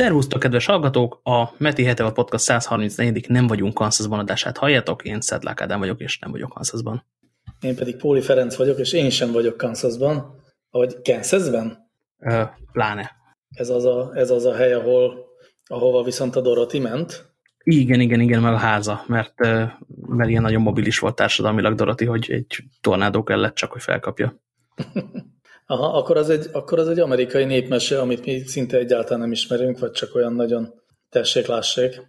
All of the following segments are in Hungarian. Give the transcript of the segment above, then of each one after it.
Szervusztok, kedves hallgatók! A Meti Heteor Podcast 134. Nem vagyunk Kansasban adását halljátok. Én Szedlák Ádám vagyok, és nem vagyok Kansasban. Én pedig Póli Ferenc vagyok, és én sem vagyok Kansasban. Vagy Kansasben? Ö, pláne. Ez az, a, ez az a hely, ahol, ahova viszont a Dorothy ment? Igen, igen, igen, meg a háza, mert, mert ilyen nagyon mobilis volt társadalmilag Dorothy, hogy egy tornádó kellett csak, hogy felkapja. Aha, akkor az, egy, akkor az egy amerikai népmese, amit mi szinte egyáltalán nem ismerünk, vagy csak olyan nagyon tessék, lássék.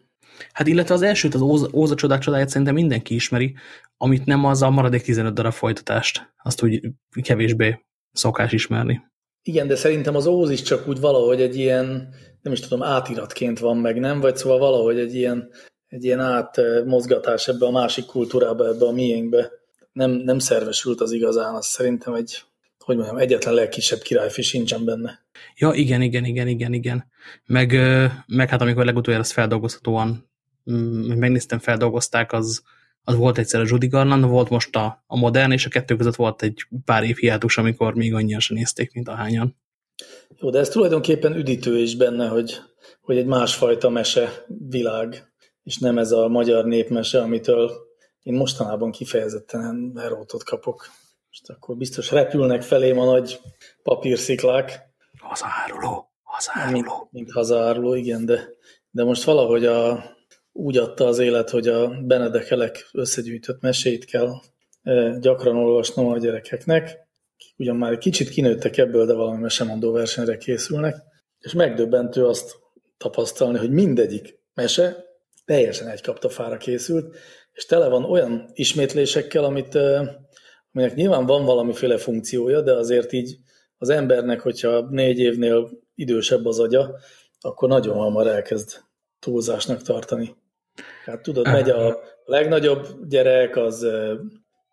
Hát illetve az elsőt, az Óza, Óza csodák csodáját szerintem mindenki ismeri, amit nem az a maradék 15 darab folytatást. Azt úgy kevésbé szokás ismerni. Igen, de szerintem az Óz is csak úgy valahogy egy ilyen, nem is tudom, átiratként van meg, nem? Vagy szóval valahogy egy ilyen, egy ilyen átmozgatás ebbe a másik kultúrába, ebbe a miénkbe. Nem, nem szervesült az igazán, az szerintem egy, hogy mondjam, egyetlen legkisebb királyfi sincsen benne. Ja, igen, igen, igen, igen, igen. Meg, meg hát amikor legutoljára ezt feldolgozhatóan mm, megnéztem, feldolgozták, az, az volt egyszer a Judy Garland, volt most a, a modern, és a kettő között volt egy pár év hiátus, amikor még annyian sem nézték, mint a hányan. Jó, de ez tulajdonképpen üdítő is benne, hogy, hogy egy másfajta mese világ, és nem ez a magyar népmese, amitől én mostanában kifejezetten erótot kapok. Most akkor biztos repülnek felém a nagy papírsziklák. Hazáruló, hazáruló. Mint, mint hazáruló, igen, de, de most valahogy a, úgy adta az élet, hogy a Benedekelek összegyűjtött mesét kell e, gyakran olvasnom a gyerekeknek. Ugyan már egy kicsit kinőttek ebből, de valami mesemondó versenyre készülnek, és megdöbbentő azt tapasztalni, hogy mindegyik mese teljesen egy kaptafára készült, és tele van olyan ismétlésekkel, amit e, aminek nyilván van valamiféle funkciója, de azért így az embernek, hogyha négy évnél idősebb az agya, akkor nagyon hamar elkezd túlzásnak tartani. Hát tudod, megy a legnagyobb gyerek, az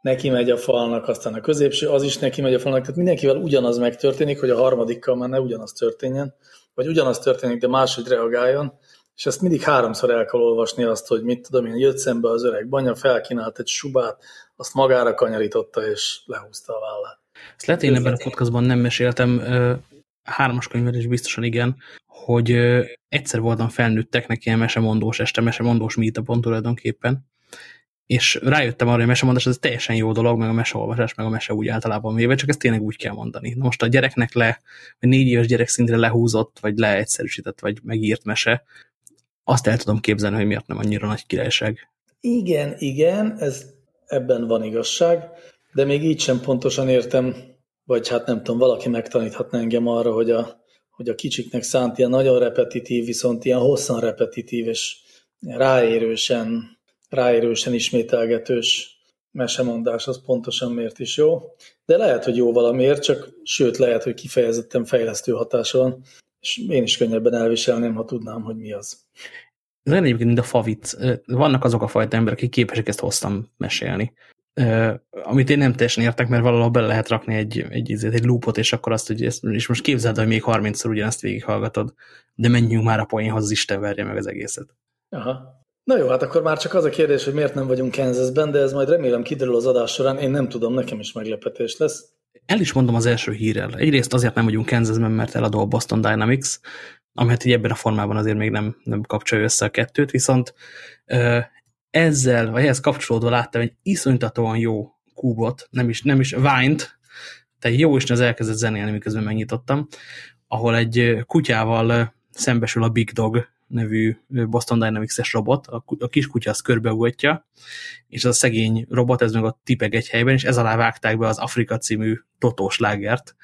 neki megy a falnak, aztán a középső, az is neki megy a falnak, tehát mindenkivel ugyanaz megtörténik, hogy a harmadikkal már ne ugyanaz történjen, vagy ugyanaz történik, de máshogy reagáljon, és ezt mindig háromszor el kell olvasni azt, hogy mit tudom én, jött szembe az öreg banya, felkínált egy subát, azt magára kanyarította, és lehúzta a vállát. Ezt lehet, én ebben a podcastban nem meséltem, hármas könyvvel is biztosan igen, hogy egyszer voltam felnőtteknek ilyen mesemondós este, mesemondós meetupon tulajdonképpen, és rájöttem arra, hogy a mesemondás az teljesen jó dolog, meg a meseolvasás, meg a mese úgy általában véve, csak ezt tényleg úgy kell mondani. Na most a gyereknek le, vagy négy éves gyerek szintre lehúzott, vagy leegyszerűsített, vagy megírt mese, azt el tudom képzelni, hogy miért nem annyira nagy királyság. Igen, igen, ez ebben van igazság, de még így sem pontosan értem, vagy hát nem tudom, valaki megtaníthatna engem arra, hogy a, hogy a kicsiknek szánt ilyen nagyon repetitív, viszont ilyen hosszan repetitív és ráérősen, ráérősen ismételgetős mesemondás, az pontosan miért is jó. De lehet, hogy jó valamiért, csak sőt, lehet, hogy kifejezetten fejlesztő hatása van, és én is könnyebben elviselném, ha tudnám, hogy mi az. Ez egyébként, mint a favic. Vannak azok a fajta emberek, akik képesek ezt hosszan mesélni. Uh, amit én nem teljesen értek, mert valahol bele lehet rakni egy, egy, egy, egy loopot, és akkor azt, hogy ezt, és most képzeld, hogy még 30-szor ugyanezt végighallgatod, de menjünk már a poénhoz, az Isten verje meg az egészet. Aha. Na jó, hát akkor már csak az a kérdés, hogy miért nem vagyunk Kansasben, de ez majd remélem kiderül az adás során, én nem tudom, nekem is meglepetés lesz. El is mondom az első hírrel. Egyrészt azért nem vagyunk Kansasben, mert eladó a Boston Dynamics, ami hát így ebben a formában azért még nem, nem kapcsolja össze a kettőt, viszont ezzel, vagy ehhez kapcsolódva láttam egy iszonytatóan jó kúbot, nem is, nem is Vine-t, tehát jó is az elkezdett zenélni, miközben megnyitottam, ahol egy kutyával szembesül a Big Dog nevű Boston Dynamics-es robot, a, kis kutya azt körbeugatja, és az a szegény robot, ez meg a tipeg egy helyben, és ez alá vágták be az Afrika című totós lágert,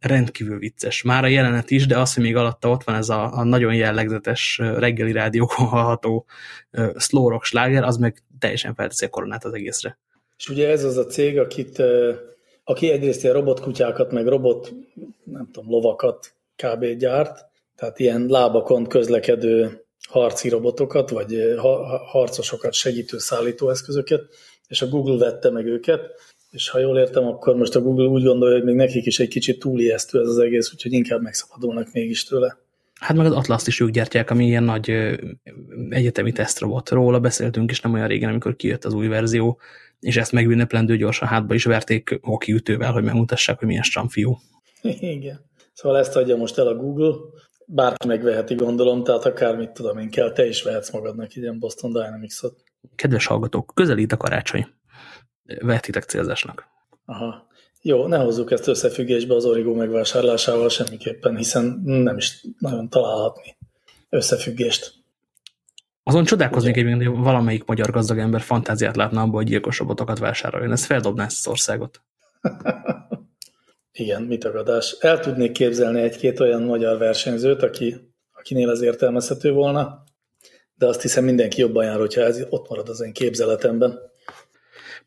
rendkívül vicces. Már a jelenet is, de az, hogy még alatta ott van ez a, a nagyon jellegzetes reggeli rádiókon hallható uh, slow rock sláger, az meg teljesen felteszi a koronát az egészre. És ugye ez az a cég, akit, aki egyrészt ilyen robotkutyákat, meg robot, nem tudom, lovakat kb. gyárt, tehát ilyen lábakon közlekedő harci robotokat, vagy harcosokat segítő szállítóeszközöket, és a Google vette meg őket, és ha jól értem, akkor most a Google úgy gondolja, hogy még nekik is egy kicsit túlijesztő ez az egész, úgyhogy inkább megszabadulnak mégis tőle. Hát meg az Atlas-t is ők gyártják, ami ilyen nagy egyetemi tesztrobot. Róla beszéltünk is nem olyan régen, amikor kijött az új verzió, és ezt megünneplendő gyorsan hátba is verték hokiütővel, hogy megmutassák, hogy milyen stramfiú. Igen. Szóval ezt adja most el a Google, bárki megveheti, gondolom, tehát akármit tudom én kell, te is vehetsz magadnak egy ilyen Boston Dynamics-ot. Kedves hallgatók, közelít a karácsony. Vehetitek célzásnak. Aha. Jó, ne hozzuk ezt összefüggésbe az Origo megvásárlásával semmiképpen, hiszen nem is nagyon találhatni összefüggést. Azon csodálkoznék hogy valamelyik magyar gazdag ember fantáziát látna abban, hogy gyilkos robotokat vásároljon. Ez feldobná ezt az országot. Igen, mit tagadás. El tudnék képzelni egy-két olyan magyar versenyzőt, aki, akinél ez értelmezhető volna, de azt hiszem mindenki jobban jár, hogyha ez ott marad az én képzeletemben.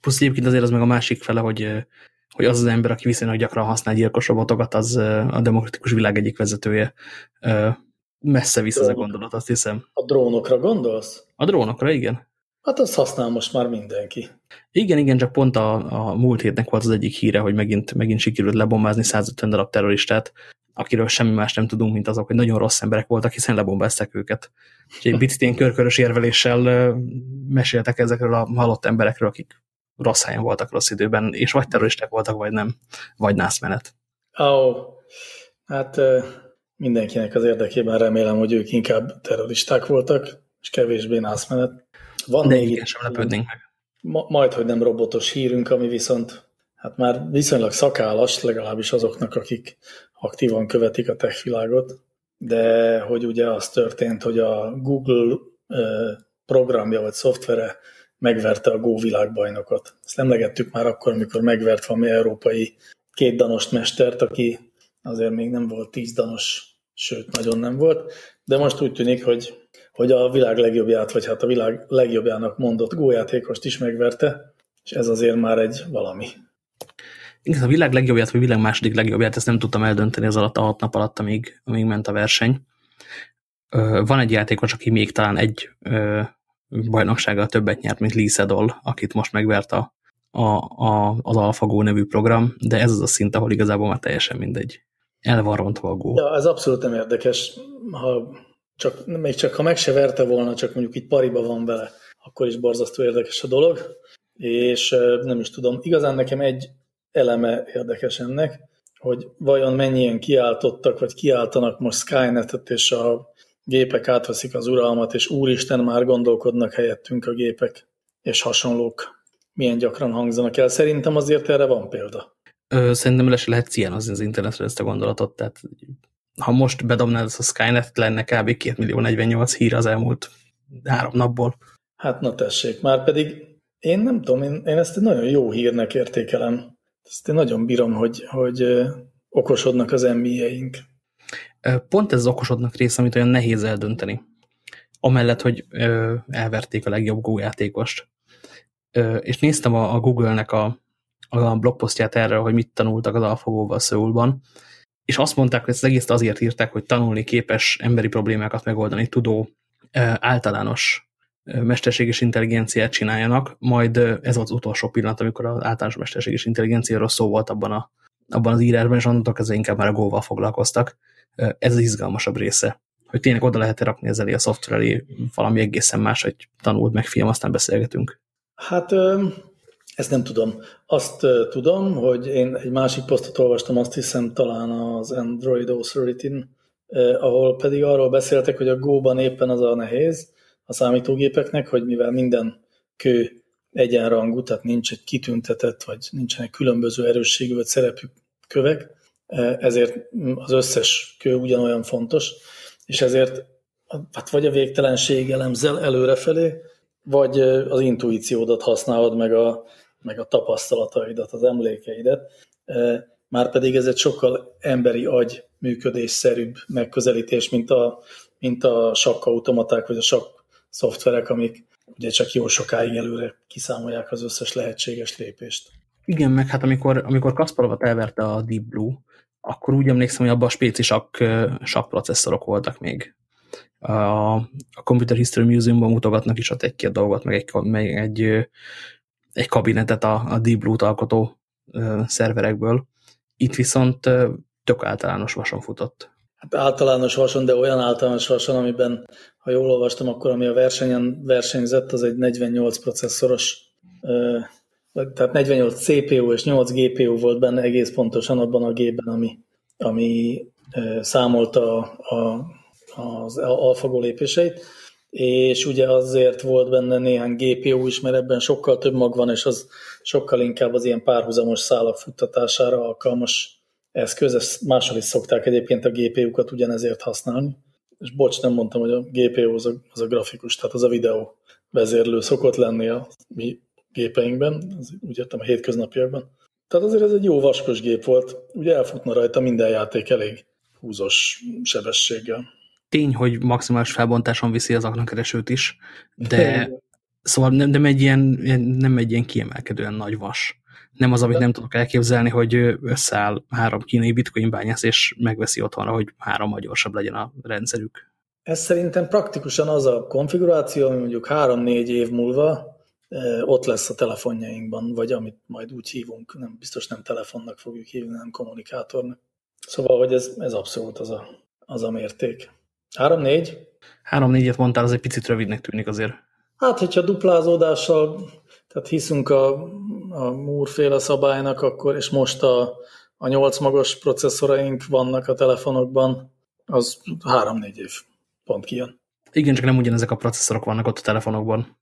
Plusz egyébként azért az meg a másik fele, hogy, hogy az az ember, aki viszonylag gyakran használ gyilkos robotokat, az a demokratikus világ egyik vezetője. Messze visz ez a gondolat, azt hiszem. A drónokra gondolsz? A drónokra, igen. Hát azt használ most már mindenki. Igen, igen, csak pont a, a múlt hétnek volt az egyik híre, hogy megint, megint sikerült lebombázni 150 darab terroristát, akiről semmi más nem tudunk, mint azok, hogy nagyon rossz emberek voltak, hiszen lebombázták őket. Úgyhogy egy picit ilyen körkörös érveléssel meséltek ezekről a halott emberekről, akik rossz helyen voltak rossz időben, és vagy terroristák voltak, vagy nem, vagy nászmenet. Ó, oh, hát mindenkinek az érdekében remélem, hogy ők inkább terroristák voltak, és kevésbé nászmenet. Van De még igen, sem lepődnénk meg. Ma, majd, hogy nem robotos hírünk, ami viszont hát már viszonylag szakállas, legalábbis azoknak, akik aktívan követik a tech világot, de hogy ugye az történt, hogy a Google programja vagy szoftvere megverte a Go világbajnokot. Ezt emlegettük már akkor, amikor megvert valami európai kétdanost mestert, aki azért még nem volt tízdanos, sőt, nagyon nem volt, de most úgy tűnik, hogy hogy a világ legjobbját, vagy hát a világ legjobbjának mondott gójátékost is megverte, és ez azért már egy valami. Igen, a világ legjobbját, vagy a világ második legjobbját, ezt nem tudtam eldönteni az alatt a hat nap alatt, amíg, amíg ment a verseny. Van egy játékos, aki még talán egy bajnoksággal többet nyert, mint Lee Sedol, akit most megvert a, a, a, az AlphaGo nevű program, de ez az a szint, ahol igazából már teljesen mindegy. El van rontva a Go. Ja, ez abszolút nem érdekes. Ha csak, még csak ha meg se verte volna, csak mondjuk itt pariba van vele, akkor is borzasztó érdekes a dolog, és nem is tudom, igazán nekem egy eleme érdekes ennek, hogy vajon mennyien kiáltottak, vagy kiáltanak most Skynetet, és a gépek átveszik az uralmat, és úristen már gondolkodnak helyettünk a gépek, és hasonlók milyen gyakran hangzanak el. Szerintem azért erre van példa. Ö, szerintem le lehet cianozni az internetre ezt a gondolatot, tehát ha most bedobnád ezt a Skynet, lenne kb. 2 millió 48 hír az elmúlt három napból. Hát na tessék, már pedig én nem tudom, én, én ezt egy nagyon jó hírnek értékelem. Ezt én nagyon bírom, hogy, hogy okosodnak az NBA-ink. Pont ez az okosodnak része, amit olyan nehéz eldönteni. Amellett, hogy ö, elverték a legjobb Go játékost. Ö, és néztem a, a Google-nek a, a blogposztját erről, hogy mit tanultak az AlphaGo-val Szöulban, és azt mondták, hogy ezt az egész azért írták, hogy tanulni képes emberi problémákat megoldani tudó általános mesterséges intelligenciát csináljanak, majd ez volt az utolsó pillanat, amikor az általános mesterséges intelligenciáról szó volt abban, a, abban az írásban, és onnantól kezdve inkább már a Go-val foglalkoztak. Ez az izgalmasabb része, hogy tényleg oda lehet -e rakni ezzel a szoftver elé valami egészen más, hogy tanult meg film, aztán beszélgetünk. Hát ezt nem tudom. Azt tudom, hogy én egy másik posztot olvastam, azt hiszem talán az Android Authority-n, uh, ahol pedig arról beszéltek, hogy a Go-ban éppen az a nehéz a számítógépeknek, hogy mivel minden kő egyenrangú, tehát nincs egy kitüntetett, vagy nincsenek különböző erősségű vagy szerepű kövek, ezért az összes kő ugyanolyan fontos, és ezért hát vagy a végtelenség elemzel előrefelé, vagy az intuíciódat használod meg a, meg a tapasztalataidat, az emlékeidet, már pedig ez egy sokkal emberi agy működésszerűbb megközelítés, mint a, mint a sakkautomaták, vagy a sakk szoftverek, amik ugye csak jó sokáig előre kiszámolják az összes lehetséges lépést. Igen, meg hát amikor, amikor Kasparovat elverte a Deep Blue, akkor úgy emlékszem, hogy abban a spéci sakk, sakk processzorok voltak még. A, a Computer History Museumban mutogatnak is ott egy-két dolgot, meg egy, meg egy egy kabinetet a, a Deep Blue-t alkotó szerverekből. Itt viszont tök általános vason futott. Hát általános vason, de olyan általános vason, amiben, ha jól olvastam, akkor ami a versenyen versenyzett, az egy 48 processzoros, tehát 48 CPU és 8 GPU volt benne egész pontosan abban a gépben, ami, ami számolta a, az AlphaGo lépéseit, és ugye azért volt benne néhány GPU is, mert ebben sokkal több mag van, és az sokkal inkább az ilyen párhuzamos szálak futtatására alkalmas eszköz. Ezt máshol is szokták egyébként a GPU-kat ugyanezért használni. És bocs, nem mondtam, hogy a GPU az a, az a grafikus, tehát az a videó vezérlő szokott lenni a mi gépeinkben, az, úgy értem a hétköznapjakban. Tehát azért ez egy jó vaskos gép volt, ugye elfutna rajta minden játék elég húzós sebességgel. Tény, hogy maximális felbontáson viszi az aknakeresőt is, de szóval nem, nem, egy ilyen, nem egy ilyen kiemelkedően nagy vas. Nem az, amit nem tudok elképzelni, hogy összeáll három kínai bitcoin bányász, és megveszi otthonra, hogy három gyorsabb legyen a rendszerük. Ez szerintem praktikusan az a konfiguráció, ami mondjuk három-négy év múlva ott lesz a telefonjainkban, vagy amit majd úgy hívunk, nem biztos nem telefonnak fogjuk hívni, nem kommunikátornak. Szóval, hogy ez, ez abszolút az a, az a mérték. Három-négy? Három-négyet mondtál, az egy picit rövidnek tűnik azért. Hát, hogyha duplázódással, tehát hiszünk a, a Moore-féle szabálynak, akkor, és most a, a nyolc magas processzoraink vannak a telefonokban, az három-négy év pont kijön. Igen, csak nem ugyanezek a processzorok vannak ott a telefonokban.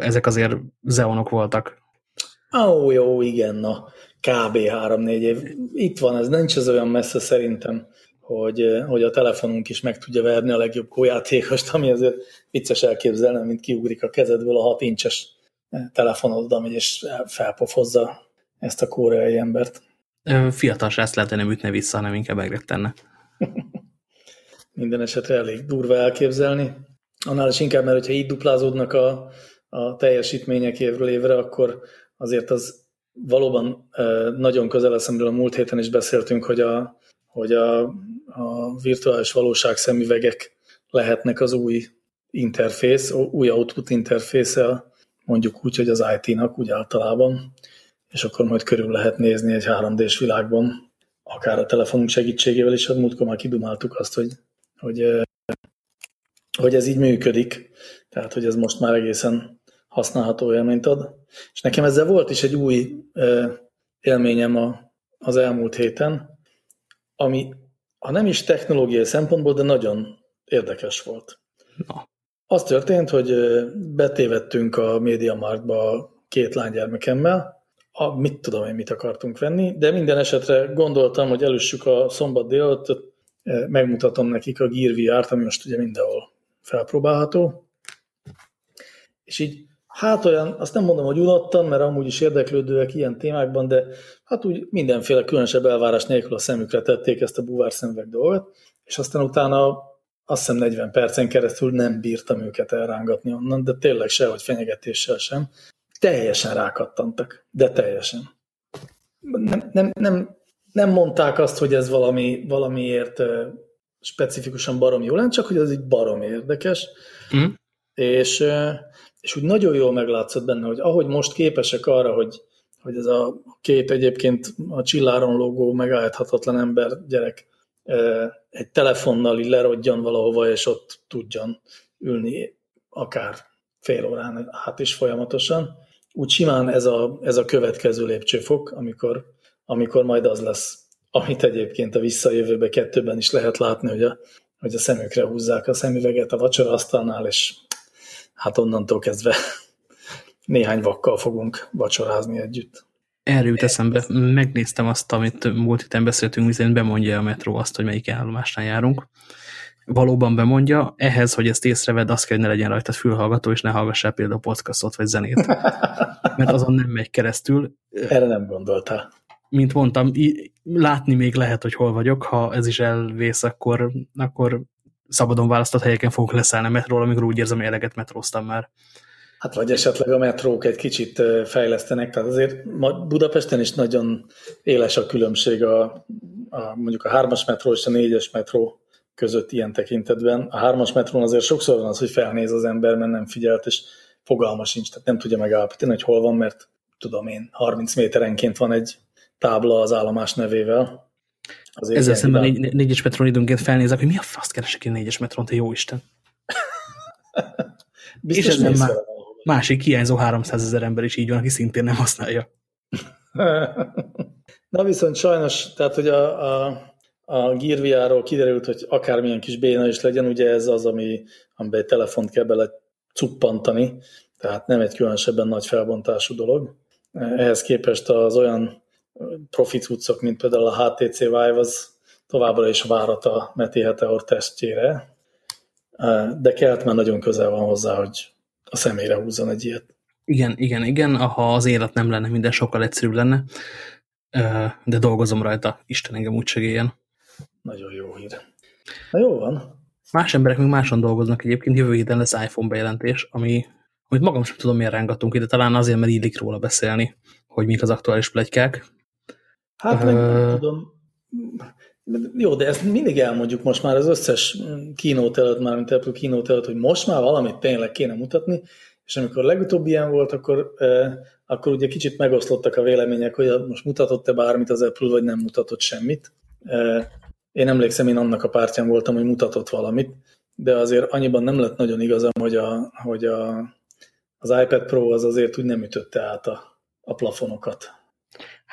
Ezek azért Xeonok voltak. Ó, oh, jó, igen, na, kb. 3-4 év. Itt van, ez nincs az olyan messze szerintem, hogy, hogy a telefonunk is meg tudja verni a legjobb kójátékost, ami azért vicces elképzelni, mint kiugrik a kezedből a 6 incses telefonod, ami és felpofozza ezt a koreai embert. Fiatal ezt lehet, nem ütne vissza, hanem inkább megrettenne. Minden esetre elég durva elképzelni. Annál is inkább, mert hogyha így duplázódnak a, a teljesítmények évről évre, akkor azért az valóban nagyon közel eszemről a múlt héten is beszéltünk, hogy a, hogy a, a virtuális valóság szemüvegek lehetnek az új interfész, új output interfésze, mondjuk úgy, hogy az IT-nak úgy általában, és akkor majd körül lehet nézni egy 3D-s világban, akár a telefonunk segítségével is, hát múltkor már kidumáltuk azt, hogy, hogy, hogy ez így működik, tehát hogy ez most már egészen használható élményt ad. És nekem ezzel volt is egy új élményem a, az elmúlt héten, ami ha nem is technológiai szempontból, de nagyon érdekes volt. Na. Az történt, hogy betévettünk a MediaMarktba két lánygyermekemmel, a, mit tudom én, mit akartunk venni, de minden esetre gondoltam, hogy előssük a szombat délután, megmutatom nekik a Gear VR-t, ami most ugye mindenhol felpróbálható. És így Hát olyan, azt nem mondom, hogy unottan, mert amúgy is érdeklődőek ilyen témákban, de hát úgy mindenféle különösebb elvárás nélkül a szemükre tették ezt a buvár szemüveg dolgot, és aztán utána azt hiszem 40 percen keresztül nem bírtam őket elrángatni onnan, de tényleg sehogy fenyegetéssel sem. Teljesen rákattantak, de teljesen. Nem, nem, nem, nem mondták azt, hogy ez valami, valamiért specifikusan barom jó lenne, csak hogy ez így barom érdekes. Mm. És és úgy nagyon jól meglátszott benne, hogy ahogy most képesek arra, hogy, hogy ez a két egyébként a csilláron lógó megállíthatatlan ember gyerek egy telefonnal így lerodjan valahova, és ott tudjon ülni akár fél órán át is folyamatosan. Úgy simán ez a, ez a következő lépcsőfok, amikor, amikor majd az lesz, amit egyébként a visszajövőbe kettőben is lehet látni, hogy a, hogy a szemükre húzzák a szemüveget a vacsoraasztalnál, és hát onnantól kezdve néhány vakkal fogunk vacsorázni együtt. Erről jut eszembe, megnéztem azt, amit múlt héten beszéltünk, hiszen bemondja a metró azt, hogy melyik állomásnál járunk. Valóban bemondja, ehhez, hogy ezt észrevedd, azt kell, hogy ne legyen rajta fülhallgató, és ne hallgassál például podcastot vagy zenét. Mert azon nem megy keresztül. Erre nem gondoltál. Mint mondtam, látni még lehet, hogy hol vagyok, ha ez is elvész, akkor, akkor szabadon választott helyeken fogok leszállni a metróról, amikor úgy érzem, hogy eleget metróztam már. Hát vagy esetleg a metrók egy kicsit fejlesztenek, tehát azért Budapesten is nagyon éles a különbség a, a mondjuk a hármas metró és a négyes metró között ilyen tekintetben. A hármas metrón azért sokszor van az, hogy felnéz az ember, mert nem figyelt, és fogalma sincs, tehát nem tudja megállapítani, hogy hol van, mert tudom én, 30 méterenként van egy tábla az állomás nevével, Azért Ezzel szemben négy, négyes metron időnként felnézek, hogy mi a fasz keresek én négyes metron, te jó Isten. És ez má másik hiányzó 300 ezer ember is így van, aki szintén nem használja. Na viszont sajnos, tehát hogy a, a, a Gear kiderült, hogy akármilyen kis béna is legyen, ugye ez az, ami, amiben egy telefont kell bele cuppantani, tehát nem egy különösebben nagy felbontású dolog. Ehhez képest az olyan profi cuccok, mint például a HTC Vive, az továbbra is várat a Meti Heteor tesztjére, de kelt már nagyon közel van hozzá, hogy a személyre húzzon egy ilyet. Igen, igen, igen, ha az élet nem lenne, minden sokkal egyszerűbb lenne, de dolgozom rajta, Isten engem úgy segéljen. Nagyon jó hír. Na jó van. Más emberek még máson dolgoznak egyébként, jövő héten lesz iPhone bejelentés, ami, amit magam sem tudom, miért rángatunk ide, talán azért, mert illik róla beszélni, hogy mik az aktuális plegykák. Hát meg nem tudom. Jó, de ezt mindig elmondjuk most már az összes kínót előtt, már mint Apple kínót előtt, hogy most már valamit tényleg kéne mutatni, és amikor legutóbb ilyen volt, akkor, eh, akkor ugye kicsit megoszlottak a vélemények, hogy most mutatott-e bármit az Apple, vagy nem mutatott semmit. Eh, én emlékszem, én annak a pártján voltam, hogy mutatott valamit, de azért annyiban nem lett nagyon igazam, hogy, a, hogy a, az iPad Pro az azért úgy nem ütötte át a, a plafonokat.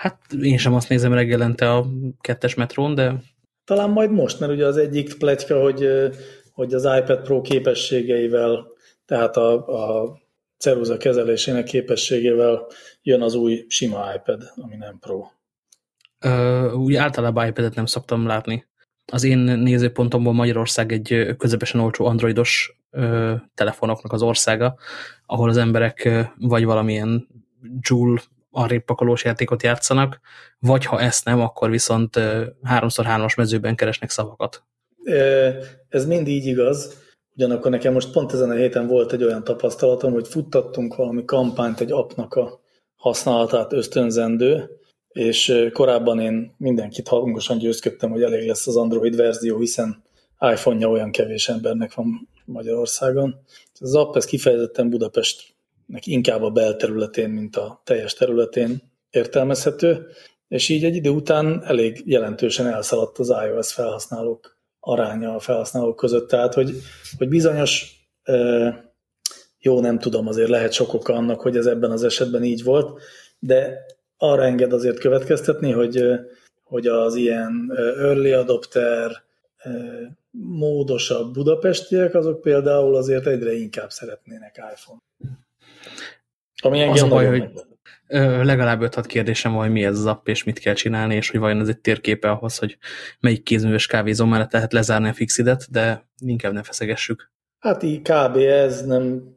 Hát én sem azt nézem reggelente a kettes metrón, de... Talán majd most, mert ugye az egyik pletyka, hogy, hogy az iPad Pro képességeivel, tehát a, a ceruza kezelésének képességével jön az új sima iPad, ami nem Pro. Uh, úgy általában iPad-et nem szoktam látni. Az én nézőpontomból Magyarország egy közepesen olcsó androidos uh, telefonoknak az országa, ahol az emberek uh, vagy valamilyen Joule arrébb pakolós játékot játszanak, vagy ha ezt nem, akkor viszont háromszor hármas mezőben keresnek szavakat. Ez mind így igaz, ugyanakkor nekem most pont ezen a héten volt egy olyan tapasztalatom, hogy futtattunk valami kampányt egy appnak a használatát ösztönzendő, és korábban én mindenkit hangosan győzködtem, hogy elég lesz az Android verzió, hiszen iPhone-ja olyan kevés embernek van Magyarországon. Az app ez kifejezetten Budapest inkább a belterületén, mint a teljes területén értelmezhető, és így egy idő után elég jelentősen elszaladt az iOS felhasználók aránya a felhasználók között, tehát hogy, hogy bizonyos, jó, nem tudom, azért lehet sok oka annak, hogy ez ebben az esetben így volt, de arra enged azért következtetni, hogy, hogy az ilyen early adopter, módosabb budapestiek, azok például azért egyre inkább szeretnének iPhone. Ami engem az a baj, hogy legalább 5-6 kérdésem van, hogy mi ez az app, és mit kell csinálni, és hogy vajon ez egy térképe ahhoz, hogy melyik kézműves kávézó mellett lehet lezárni a fixidet, de inkább ne feszegessük. Hát így kb. ez nem,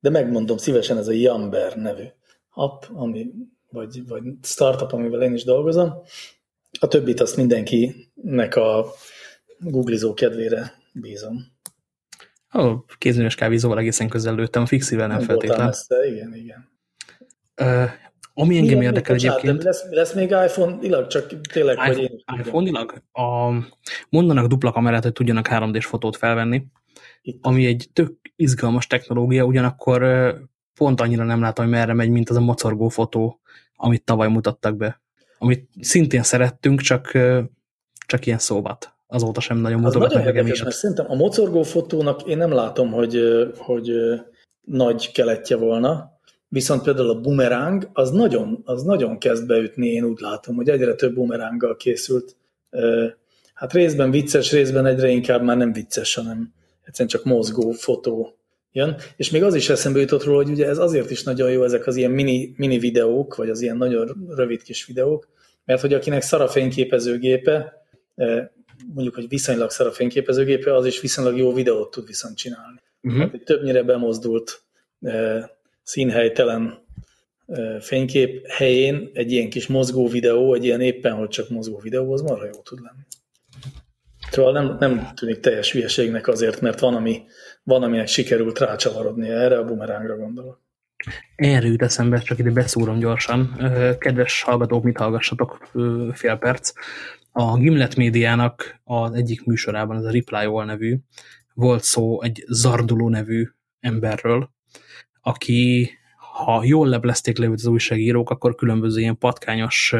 de megmondom szívesen, ez a Yamber nevű app, ami, vagy, vagy startup, amivel én is dolgozom. A többit azt mindenkinek a googlizó kedvére bízom. A kézműves kávézóval egészen közel lőttem, a fixivel nem, nem feltétlen. Messze, igen, igen. Uh, ami engem Milyen érdekel egyébként... Lesz, lesz még iPhone-ilag, csak tényleg, iPhone, hogy én iPhone-ilag? A, mondanak dupla kamerát, hogy tudjanak 3D-s fotót felvenni, Itt. ami egy tök izgalmas technológia, ugyanakkor pont annyira nem látom, hogy merre megy, mint az a mocorgó fotó, amit tavaly mutattak be. Amit szintén szerettünk, csak, csak ilyen szóvat azóta sem nagyon mutogatnak nagyon érdekes, mert szerintem a mocorgó fotónak én nem látom, hogy, hogy nagy keletje volna, viszont például a bumeráng az nagyon, az nagyon kezd beütni, én úgy látom, hogy egyre több bumeránggal készült. Hát részben vicces, részben egyre inkább már nem vicces, hanem egyszerűen csak mozgó fotó jön. És még az is eszembe jutott róla, hogy ugye ez azért is nagyon jó, ezek az ilyen mini, mini videók, vagy az ilyen nagyon rövid kis videók, mert hogy akinek szar a fényképezőgépe, mondjuk, hogy viszonylag szar a fényképezőgépe, az is viszonylag jó videót tud viszont csinálni. Uh-huh. Hát egy többnyire bemozdult színhelytelen fénykép helyén egy ilyen kis mozgó videó, egy ilyen éppen, hogy csak mozgó videó, az marha jó tud lenni. Szóval nem, nem tűnik teljes hülyeségnek azért, mert van, ami, van aminek sikerült rácsavarodnia. Erre a bumerángra gondolok. Erre jut eszembe, csak ide beszúrom gyorsan. Kedves hallgatók, mit hallgassatok fél perc a Gimlet médiának az egyik műsorában, ez a Reply All nevű, volt szó egy Zarduló nevű emberről, aki, ha jól leblezték le az újságírók, akkor különböző ilyen patkányos,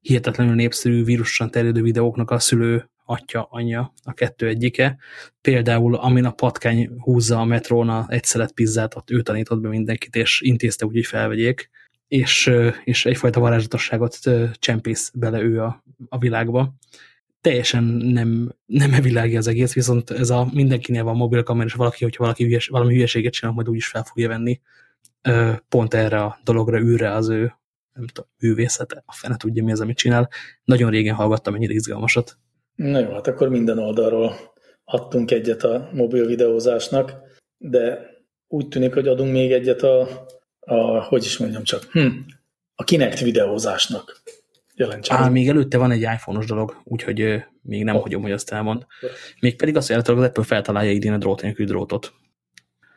hihetetlenül népszerű vírusosan terjedő videóknak a szülő atya, anyja, a kettő egyike. Például, amin a patkány húzza a metrón a egy szelet pizzát, ott ő tanított be mindenkit, és intézte úgy, hogy felvegyék és, és egyfajta varázslatosságot csempész bele ő a, a világba. teljesen nem, nem evilági az egész, viszont ez a mindenkinél van mobilkamera, és valaki, hogyha valaki hülyes, valami hülyeséget csinál, majd úgyis fel fogja venni. Pont erre a dologra űrre az ő nem tudom, művészete, a fene tudja mi az, amit csinál. Nagyon régen hallgattam ennyire izgalmasat. Na jó, hát akkor minden oldalról adtunk egyet a mobil videózásnak, de úgy tűnik, hogy adunk még egyet a, a hogy is mondjam csak, hm, a Kinect videózásnak. Jelentsen. Á, még előtte van egy iPhone-os dolog, úgyhogy még nem oh. hagyom, hogy azt elmond. Még pedig azt, hogy az Apple feltalálja idén a drót nélkül drótot.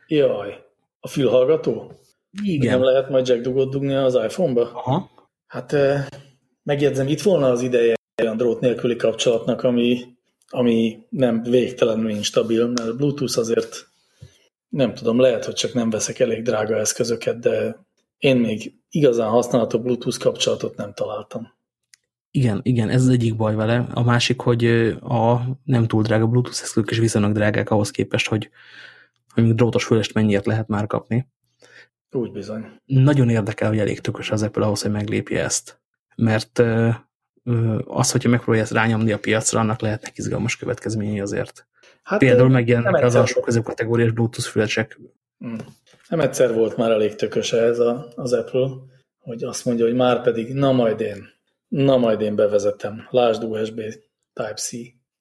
Jaj, a fülhallgató? Igen. Nem lehet majd jack dugot dugni az iPhone-ba? Aha. Hát megjegyzem, itt volna az ideje olyan drót nélküli kapcsolatnak, ami, ami nem végtelenül instabil, mert Bluetooth azért nem tudom, lehet, hogy csak nem veszek elég drága eszközöket, de én még igazán használható Bluetooth kapcsolatot nem találtam. Igen, igen, ez az egyik baj vele. A másik, hogy a nem túl drága Bluetooth eszközök is viszonylag drágák ahhoz képest, hogy, hogy drótos fülest mennyiért lehet már kapni. Úgy bizony. Nagyon érdekel, hogy elég tökös az Apple ahhoz, hogy meglépje ezt. Mert az, hogyha megpróbálja ezt rányomni a piacra, annak lehetnek izgalmas következményei azért. Hát Például megjelennek az alsó középkategóriás Bluetooth fülesek. Hmm. Nem egyszer volt már elég tökös ez a, az Apple, hogy azt mondja, hogy már pedig, na majd én, na majd én bevezetem. Lásd USB Type-C.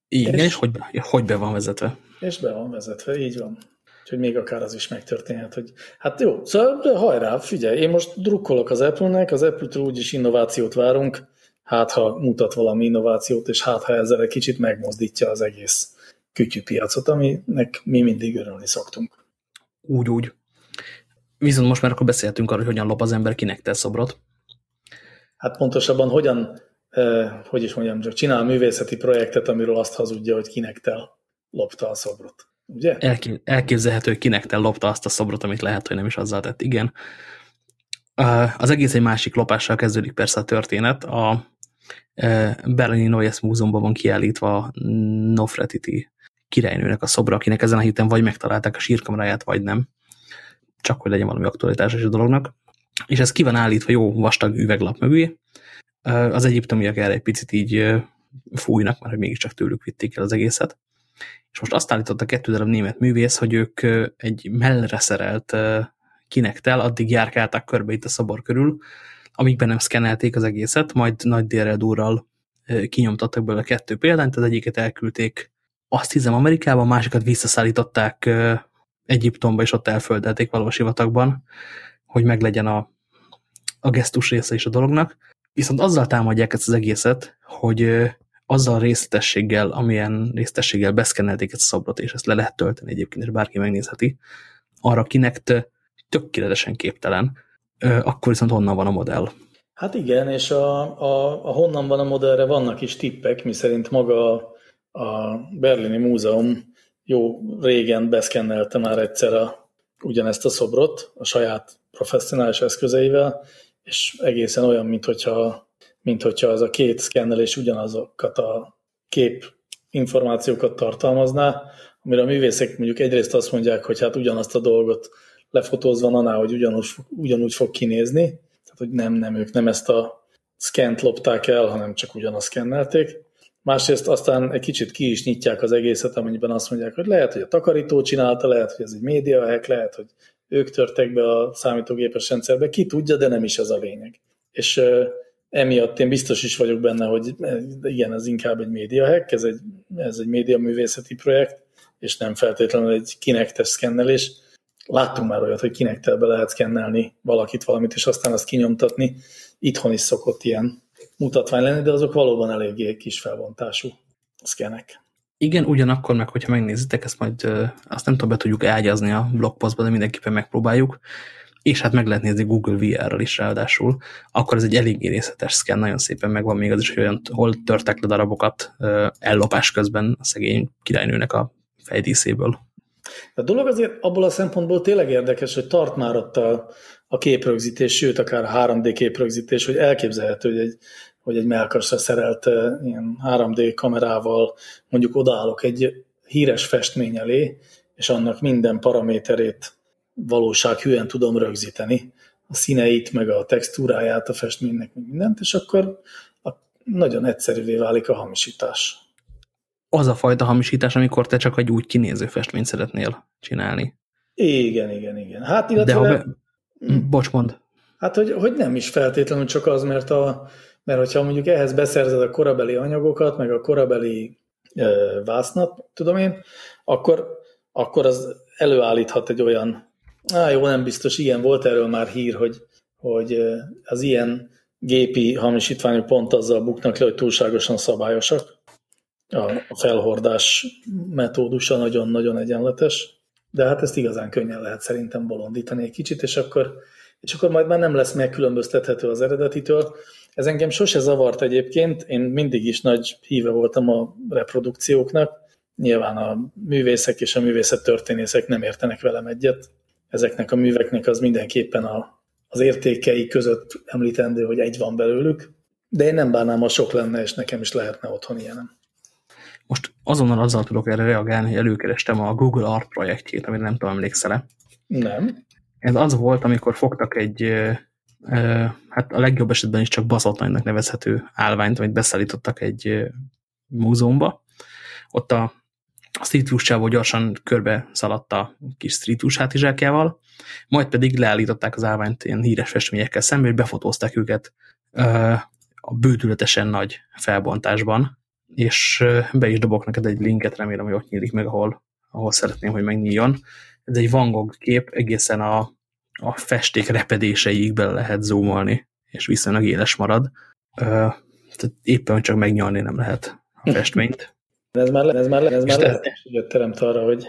Igen, és, és hogy, hogy be van vezetve. És be van vezetve, így van. Úgyhogy még akár az is megtörténhet, hogy hát jó, szóval hajrá, figyelj, én most drukkolok az Apple-nek, az Apple-től úgyis innovációt várunk, hát ha mutat valami innovációt, és hát ha ezzel egy kicsit megmozdítja az egész kütyűpiacot, aminek mi mindig örülni szoktunk. Úgy, úgy. Viszont most már akkor beszéltünk arról, hogy hogyan lop az ember kinek te szobrot. Hát pontosabban hogyan, eh, hogy is mondjam, csak csinál művészeti projektet, amiről azt hazudja, hogy kinek te lopta a szobrot. Ugye? elképzelhető, hogy kinek te lopta azt a szobrot, amit lehet, hogy nem is azzal tett. Igen. Az egész egy másik lopással kezdődik persze a történet. A Berlini Neues Múzeumban van kiállítva Nofretiti királynőnek a szobra, akinek ezen a héten vagy megtalálták a sírkamráját, vagy nem. Csak hogy legyen valami aktualitás a dolognak. És ez ki van állítva jó vastag üveglap mögé. Az egyiptomiak erre egy picit így fújnak, mert hogy mégiscsak tőlük vitték el az egészet. És most azt állított a kettő darab német művész, hogy ők egy mellre szerelt kinektel, addig járkálták körbe itt a szobor körül, amikben nem szkennelték az egészet, majd nagy délre durral kinyomtattak belőle kettő példányt, az egyiket elküldték azt hiszem Amerikában, másikat visszaszállították Egyiptomba, és ott elföldelték valós hivatagban, hogy meglegyen a, a gesztus része is a dolognak. Viszont azzal támadják ezt az egészet, hogy azzal a részletességgel, amilyen részletességgel beszkennelték ezt a szobrot, és ezt le lehet tölteni egyébként, és bárki megnézheti, arra kinek tökéletesen képtelen, akkor viszont honnan van a modell. Hát igen, és a, a, a honnan van a modellre vannak is tippek, miszerint maga a Berlini Múzeum jó régen beszkennelte már egyszer a, ugyanezt a szobrot a saját professzionális eszközeivel, és egészen olyan, mint hogyha mint hogyha az a két szkennelés ugyanazokat a kép információkat tartalmazná, amire a művészek mondjuk egyrészt azt mondják, hogy hát ugyanazt a dolgot lefotózva annál, hogy ugyanúgy, ugyanúgy fog kinézni, tehát hogy nem, nem, ők nem ezt a szkent lopták el, hanem csak ugyanazt szkennelték. Másrészt aztán egy kicsit ki is nyitják az egészet, amennyiben azt mondják, hogy lehet, hogy a takarító csinálta, lehet, hogy ez egy média hack, lehet, hogy ők törtek be a számítógépes rendszerbe, ki tudja, de nem is ez a lényeg. És emiatt én biztos is vagyok benne, hogy igen, ez inkább egy média hack, ez egy, ez egy média művészeti projekt, és nem feltétlenül egy kinektes szkennelés. Láttunk már olyat, hogy kinektelbe lehet szkennelni valakit, valamit, és aztán azt kinyomtatni. Itthon is szokott ilyen mutatvány lenni, de azok valóban eléggé kis felbontású szkenek. Igen, ugyanakkor meg, hogyha megnézitek, ezt majd azt nem tudom, be tudjuk ágyazni a blogpostba, de mindenképpen megpróbáljuk és hát meg lehet nézni Google VR-ral is ráadásul, akkor ez egy eléggé részletes szken, nagyon szépen megvan még az is, hogy olyan, hol törtek le darabokat ellopás közben a szegény királynőnek a fejdíszéből. A dolog azért abból a szempontból tényleg érdekes, hogy tart már ott a, a képrögzítés, sőt, akár a 3D képrögzítés, hogy elképzelhető, hogy egy, hogy egy melkasra szerelt ilyen 3D kamerával mondjuk odaállok egy híres festmény elé, és annak minden paraméterét valósághűen tudom rögzíteni a színeit, meg a textúráját a festménynek, meg mindent, és akkor a, nagyon egyszerűvé válik a hamisítás. az a fajta hamisítás, amikor te csak egy úgy kinéző festményt szeretnél csinálni. Igen, igen, igen. Hát illetve... De ha be... Bocs, mond. Hát, hogy, hogy nem is feltétlenül csak az, mert, a, mert hogyha mondjuk ehhez beszerzed a korabeli anyagokat, meg a korabeli e, vásznat, tudom én, akkor, akkor az előállíthat egy olyan, á, jó, nem biztos, ilyen volt erről már hír, hogy, hogy az ilyen gépi hamisítványok pont azzal buknak le, hogy túlságosan szabályosak. A felhordás metódusa nagyon-nagyon egyenletes, de hát ezt igazán könnyen lehet szerintem bolondítani egy kicsit, és akkor, és akkor majd már nem lesz megkülönböztethető az eredetitől. Ez engem sose zavart egyébként, én mindig is nagy híve voltam a reprodukcióknak, nyilván a művészek és a művészet történészek nem értenek velem egyet. Ezeknek a műveknek az mindenképpen a, az értékei között említendő, hogy egy van belőlük, de én nem bánnám, a sok lenne, és nekem is lehetne otthon ilyenem. Most azonnal azzal tudok erre reagálni, hogy előkerestem a Google Art projektjét, amire nem tudom, emlékszel-e. Nem. Ez az volt, amikor fogtak egy, hát a legjobb esetben is csak baszott nagynak nevezhető állványt, amit beszállítottak egy múzeumba. Ott a street csávó gyorsan körbe szaladt a kis street hátizsákjával, majd pedig leállították az állványt ilyen híres festményekkel szembe, és befotózták őket a bődületesen nagy felbontásban, és be is dobok neked egy linket, remélem, hogy ott nyílik meg, ahol, ahol szeretném, hogy megnyíljon. Ez egy Van Gogh kép, egészen a, a festék repedéseig bele lehet zoomolni, és viszonylag éles marad. Tehát éppen csak megnyalni nem lehet a festményt. Ez már, ez már, ez már lehetőséget teremt arra, hogy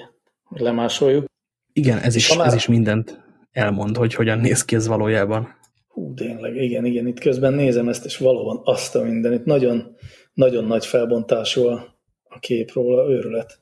lemásoljuk. Igen, ez is, már... ez is mindent elmond, hogy hogyan néz ki ez valójában. Hú, tényleg, igen, igen, itt közben nézem ezt, és valóban azt a mindenit. Nagyon, nagyon nagy felbontású a, a kép róla, őrület.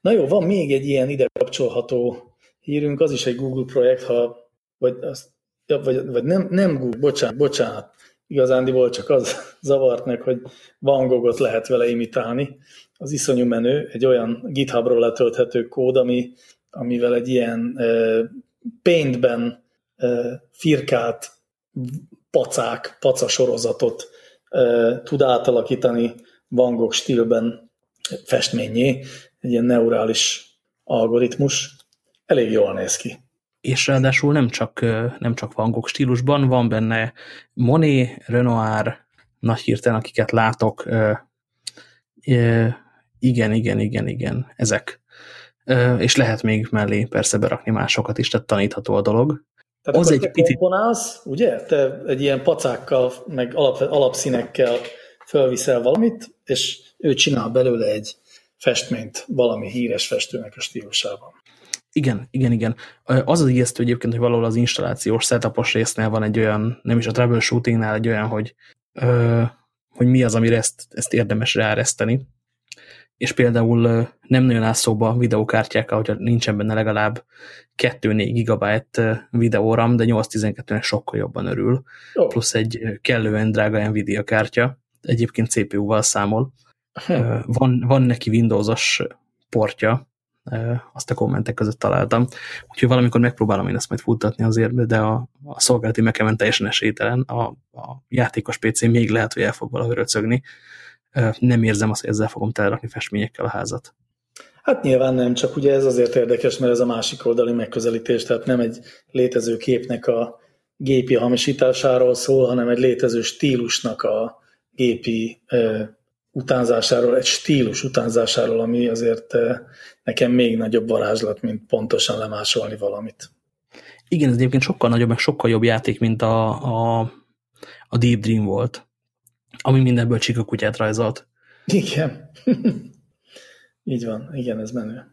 Na jó, van még egy ilyen ide kapcsolható hírünk, az is egy Google projekt, ha, vagy, az, vagy, vagy nem, nem Google, bocsánat, bocsánat, igazándiból csak az zavart meg, hogy Van Gogot lehet vele imitálni. Az iszonyú menő, egy olyan GitHubról letölthető kód, ami, amivel egy ilyen uh, paintben uh, firkált pacák, paca sorozatot tud átalakítani Van Gogh stílben festményé, egy ilyen neurális algoritmus. Elég jól néz ki. És ráadásul nem csak, nem csak Van Gogh stílusban, van benne Monet, Renoir, nagy hirtelen, akiket látok. Igen, igen, igen, igen, ezek. És lehet még mellé persze berakni másokat is, tehát tanítható a dolog. Tehát az egy picit... komponálsz, ugye? Te egy ilyen pacákkal, meg alap, alapszínekkel fölviszel valamit, és ő csinál belőle egy festményt valami híres festőnek a stílusában. Igen, igen, igen. Az az ijesztő egyébként, hogy valahol az installációs setupos résznél van egy olyan, nem is a troubleshootingnál egy olyan, hogy, ö, hogy mi az, amire ezt, ezt érdemes ráereszteni és például nem nagyon áll szóba videókártyák, ahogy nincsen benne legalább 2-4 gigabyte videóram, de 8-12-nek sokkal jobban örül. Oh. Plusz egy kellően drága Nvidia kártya, egyébként CPU-val számol. Hm. Van, van neki Windows-os portja, azt a kommentek között találtam. Úgyhogy valamikor megpróbálom én ezt majd futtatni azért, de a, a szolgálati mekemen teljesen esélytelen. A, a játékos PC még lehet, hogy el fog valahogy röcögni nem érzem azt, hogy ezzel fogom telerakni festményekkel a házat. Hát nyilván nem, csak ugye ez azért érdekes, mert ez a másik oldali megközelítés, tehát nem egy létező képnek a gépi hamisításáról szól, hanem egy létező stílusnak a gépi utánzásáról, egy stílus utánzásáról, ami azért ö, nekem még nagyobb varázslat, mint pontosan lemásolni valamit. Igen, ez egyébként sokkal nagyobb, meg sokkal jobb játék, mint a, a, a Deep Dream volt ami mindenből csikakutyát rajzolt. Igen. Így van, igen, ez menő.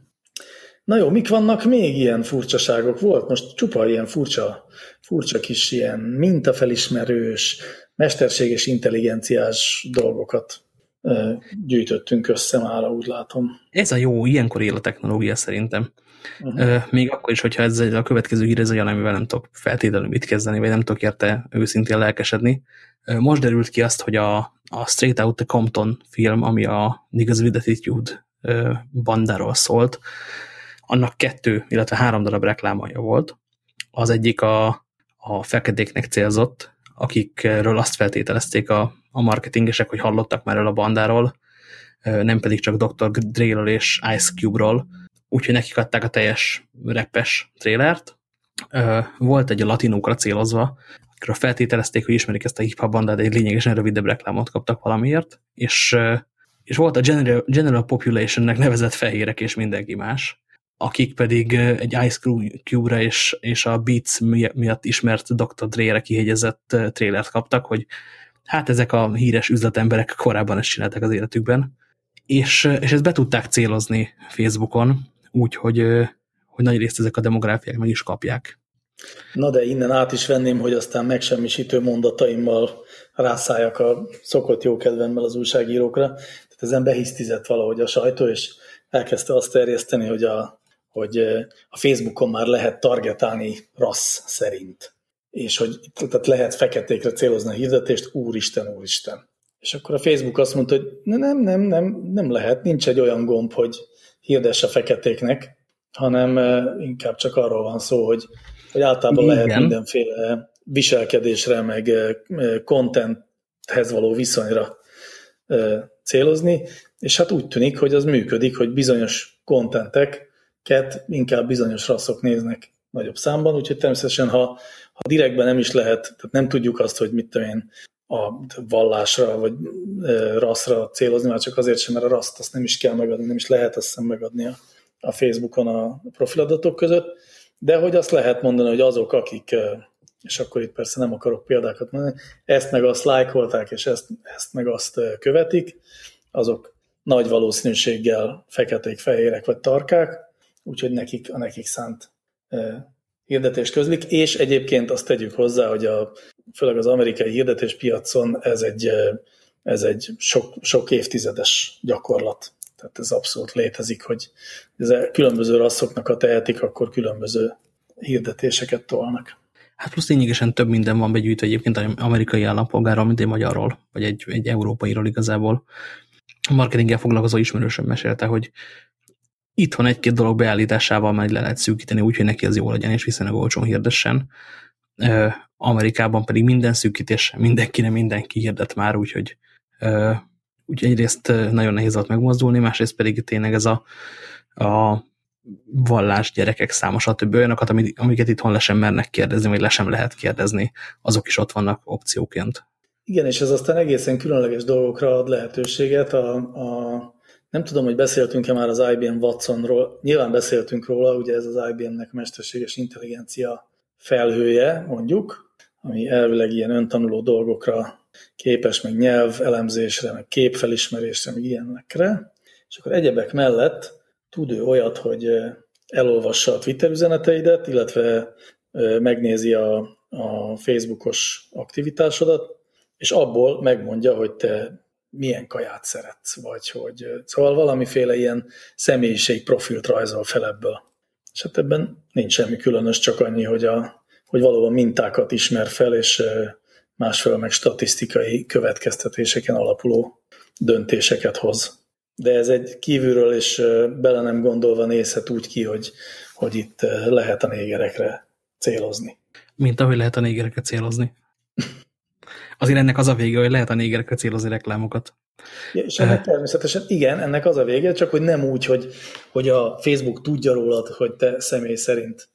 Na jó, mik vannak még ilyen furcsaságok? Volt most csupa ilyen furcsa, furcsa kis ilyen mintafelismerős, mesterséges intelligenciás dolgokat gyűjtöttünk össze már, úgy látom. Ez a jó, ilyenkor él a technológia szerintem. Uh -huh. Még akkor is, hogyha ez a következő hír, ez olyan, amivel nem tudok feltétlenül mit kezdeni, vagy nem tudok érte őszintén lelkesedni. Most derült ki azt, hogy a, a Straight Outta Compton film, ami a Niggas with Attitude bandáról szólt, annak kettő, illetve három darab reklámja volt. Az egyik a, a fekedéknek célzott, akikről azt feltételezték a, a marketingesek, hogy hallottak már el a bandáról, nem pedig csak Dr. Dre-ről és Ice Cube-ról, úgyhogy nekik adták a teljes repes trélert. Volt egy a latinókra célozva, akikről feltételezték, hogy ismerik ezt a hip-hop bandát, egy lényegesen rövidebb reklámot kaptak valamiért, és, és volt a General, General Population-nek nevezett fehérek és mindenki más, akik pedig egy Ice Cube-ra és, és a Beats miatt ismert Dr. Dre-re kihegyezett trélert kaptak, hogy hát ezek a híres üzletemberek korábban ezt csináltak az életükben, és, és ezt be tudták célozni Facebookon, úgy, hogy, nagy részt ezek a demográfiák meg is kapják. Na de innen át is venném, hogy aztán megsemmisítő mondataimmal rászálljak a szokott jó kedvemmel az újságírókra. Tehát ezen behisztizett valahogy a sajtó, és elkezdte azt terjeszteni, hogy a, hogy a Facebookon már lehet targetálni rassz szerint. És hogy tehát lehet feketékre célozni a hirdetést, úristen, úristen. És akkor a Facebook azt mondta, hogy nem, nem, nem, nem lehet, nincs egy olyan gomb, hogy hirdesse feketéknek, hanem inkább csak arról van szó, hogy, hogy általában Igen. lehet mindenféle viselkedésre, meg contenthez való viszonyra célozni, és hát úgy tűnik, hogy az működik, hogy bizonyos contenteket inkább bizonyos rasszok néznek nagyobb számban, úgyhogy természetesen, ha, ha direktben nem is lehet, tehát nem tudjuk azt, hogy mit tudom én, a vallásra vagy rasszra célozni, már csak azért sem, mert a raszt azt nem is kell megadni, nem is lehet azt hiszem megadni a, a Facebookon a profiladatok között, de hogy azt lehet mondani, hogy azok, akik, és akkor itt persze nem akarok példákat mondani, ezt meg azt lájkolták, és ezt, ezt meg azt követik, azok nagy valószínűséggel feketék, fehérek vagy tarkák, úgyhogy nekik, a nekik szánt hirdetést közlik, és egyébként azt tegyük hozzá, hogy a, főleg az amerikai hirdetéspiacon ez egy, ez egy sok, sok évtizedes gyakorlat. Tehát ez abszolút létezik, hogy ez különböző rasszoknak a tehetik, akkor különböző hirdetéseket tolnak. Hát plusz lényegesen több minden van begyűjtve egyébként az amerikai állampolgárról, mint egy magyarról, vagy egy, egy európairól igazából. A marketinggel foglalkozó ismerősöm mesélte, hogy itthon egy-két dolog beállításával majd le lehet szűkíteni, úgyhogy neki az jó legyen, és viszonylag olcsón hirdessen. Amerikában pedig minden szűkítés, mindenki, nem mindenki hirdet már, úgyhogy úgy egyrészt nagyon nehéz volt megmozdulni, másrészt pedig tényleg ez a, a vallás gyerekek száma, stb. olyanokat, amiket itthon le sem mernek kérdezni, vagy le sem lehet kérdezni, azok is ott vannak opcióként. Igen, és ez aztán egészen különleges dolgokra ad lehetőséget. A, a, nem tudom, hogy beszéltünk-e már az IBM Watsonról, nyilván beszéltünk róla, ugye ez az IBM-nek mesterséges intelligencia felhője, mondjuk, ami elvileg ilyen öntanuló dolgokra képes, meg nyelv elemzésre, meg képfelismerésre, meg ilyenekre, és akkor egyebek mellett tud ő olyat, hogy elolvassa a Twitter üzeneteidet, illetve megnézi a, a Facebookos aktivitásodat, és abból megmondja, hogy te milyen kaját szeretsz, vagy hogy szóval valamiféle ilyen személyiségprofilt rajzol fel ebből. És hát ebben nincs semmi különös, csak annyi, hogy, a, hogy valóban mintákat ismer fel, és másfél meg statisztikai következtetéseken alapuló döntéseket hoz. De ez egy kívülről és bele nem gondolva nézhet úgy ki, hogy, hogy itt lehet a négerekre célozni. Mint ahogy lehet a négerekre célozni. Azért ennek az a vége, hogy lehet a négerekre célozni reklámokat. Ja, és ennek természetesen igen, ennek az a vége, csak hogy nem úgy, hogy, hogy a Facebook tudja rólad, hogy te személy szerint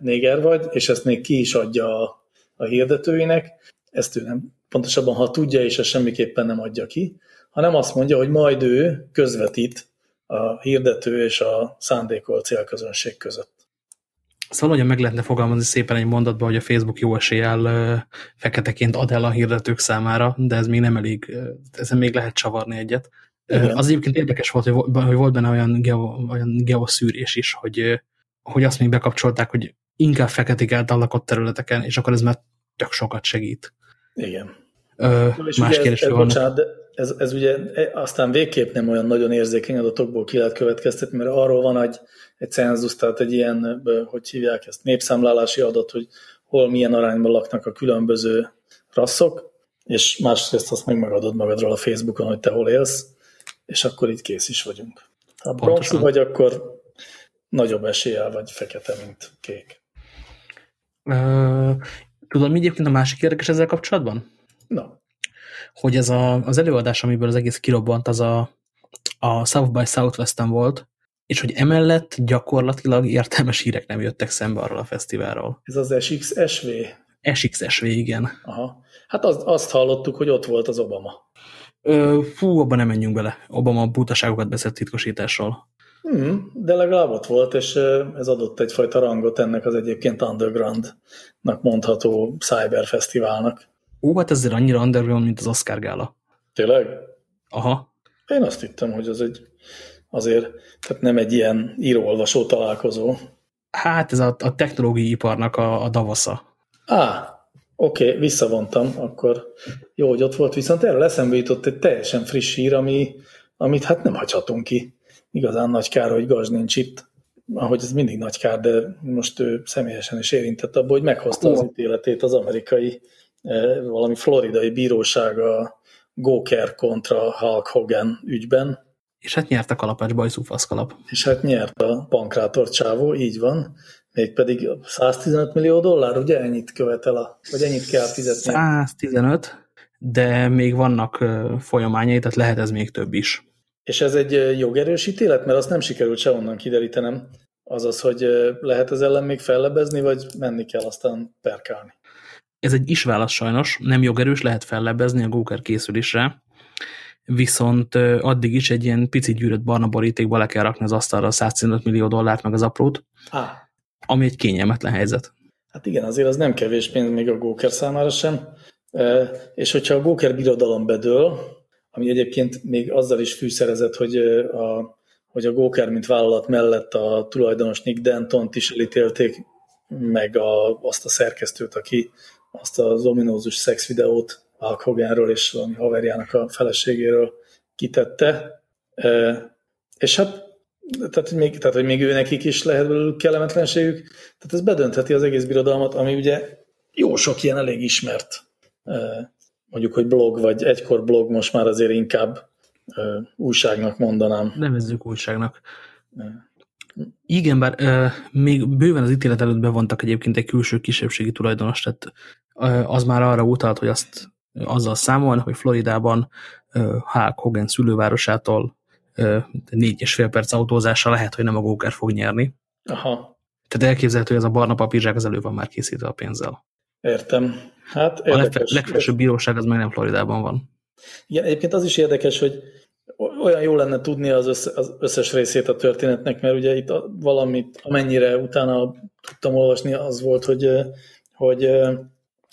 néger vagy, és ezt még ki is adja a, a hirdetőinek, ezt ő nem, pontosabban ha tudja, és ezt semmiképpen nem adja ki, hanem azt mondja, hogy majd ő közvetít a hirdető és a szándékolt célközönség között. Szóval hogyan meg lehetne fogalmazni szépen egy mondatban, hogy a Facebook jó eséllyel feketeként ad el a hirdetők számára, de ez még nem elég, ezen még lehet csavarni egyet. Igen. Az egyébként érdekes volt, hogy volt benne olyan, geo, olyan geoszűrés is, hogy, hogy azt még bekapcsolták, hogy inkább feketik által lakott területeken, és akkor ez már tök sokat segít. Igen. Ö, és más kérdés ez, ez, bocsánat, ez, ez ugye aztán végképp nem olyan nagyon érzékeny adatokból ki lehet következtetni, mert arról van egy, egy cenzus, tehát egy ilyen, hogy hívják ezt, népszámlálási adat, hogy hol milyen arányban laknak a különböző rasszok, és másrészt azt meg megadod magadról a Facebookon, hogy te hol élsz, és akkor itt kész is vagyunk. Ha bronzú vagy, akkor nagyobb eséllyel vagy fekete, mint kék. Tudod, mi egyébként a másik érdekes ezzel kapcsolatban? No. Hogy ez a, az előadás, amiből az egész kirobbant, az a, a South by Southwest-en volt, és hogy emellett gyakorlatilag értelmes hírek nem jöttek szembe arról a fesztiválról. Ez az SXSV? SXSV, igen. Aha. Hát azt, azt hallottuk, hogy ott volt az Obama. Ö, fú, abban nem menjünk bele. Obama butaságokat beszélt titkosításról. Hmm, de legalább ott volt, és ez adott egyfajta rangot ennek az egyébként undergroundnak mondható cyberfesztiválnak. Ó, hát ezért annyira underground, mint az Oscar gála. Tényleg? Aha. Én azt hittem, hogy az egy azért, tehát nem egy ilyen író-olvasó találkozó. Hát ez a, a technológiai iparnak a, a davasza. Á, oké, okay, visszavontam, akkor jó, hogy ott volt, viszont erre eszembe jutott egy teljesen friss hír, ami, amit hát nem hagyhatunk ki. Igazán nagy kár, hogy Gaz nincs itt, ahogy ez mindig nagy kár, de most ő személyesen is érintett abból, hogy meghozta az ítéletét az amerikai, valami floridai bíróság a Goker kontra Hulk Hogan ügyben. És hát nyert a kalapács bajszú faszkalap. És hát nyert a pankrátor csávó, így van. Mégpedig 115 millió dollár, ugye ennyit követel, a, vagy ennyit kell fizetni? 115, de még vannak folyamányai, tehát lehet ez még több is. És ez egy jogerős ítélet? Mert azt nem sikerült se onnan kiderítenem. Azaz, hogy lehet ez ellen még fellebezni, vagy menni kell aztán perkálni? Ez egy is válasz sajnos, nem jogerős, lehet fellebbezni a Góker készülésre, viszont addig is egy ilyen pici gyűrött barna borítékba le kell rakni az asztalra a 115 millió dollárt, meg az aprót, ah. ami egy kényelmetlen helyzet. Hát igen, azért az nem kevés pénz még a Góker számára sem, és hogyha a Góker birodalom bedől, ami egyébként még azzal is fűszerezett, hogy a, hogy a Góker, mint vállalat mellett a tulajdonos Nick Denton-t is elítélték, meg a, azt a szerkesztőt, aki azt az ominózus szexvideót Hulk Hoganről és valami haverjának a feleségéről kitette. És hát tehát, hogy még, tehát, hogy még ő nekik is lehet belőle kellemetlenségük. Tehát ez bedöntheti az egész birodalmat, ami ugye jó sok ilyen elég ismert, mondjuk, hogy blog, vagy egykor blog, most már azért inkább újságnak mondanám. Nevezzük újságnak. Igen, bár uh, még bőven az ítélet előtt bevontak egyébként egy külső kisebbségi tulajdonos, tehát uh, az már arra utalt, hogy azt azzal számolnak, hogy Floridában uh, Hulk Hogan szülővárosától négy és fél perc autózása lehet, hogy nem a Góker fog nyerni. Aha. Tehát elképzelhető, hogy ez a barna papírzsák az elő van már készítve a pénzzel. Értem. Hát érdekes. A legfelsőbb bíróság az meg nem Floridában van. Igen, egyébként az is érdekes, hogy olyan jó lenne tudni az, össze, az összes részét a történetnek, mert ugye itt valamit, amennyire utána tudtam olvasni, az volt, hogy, hogy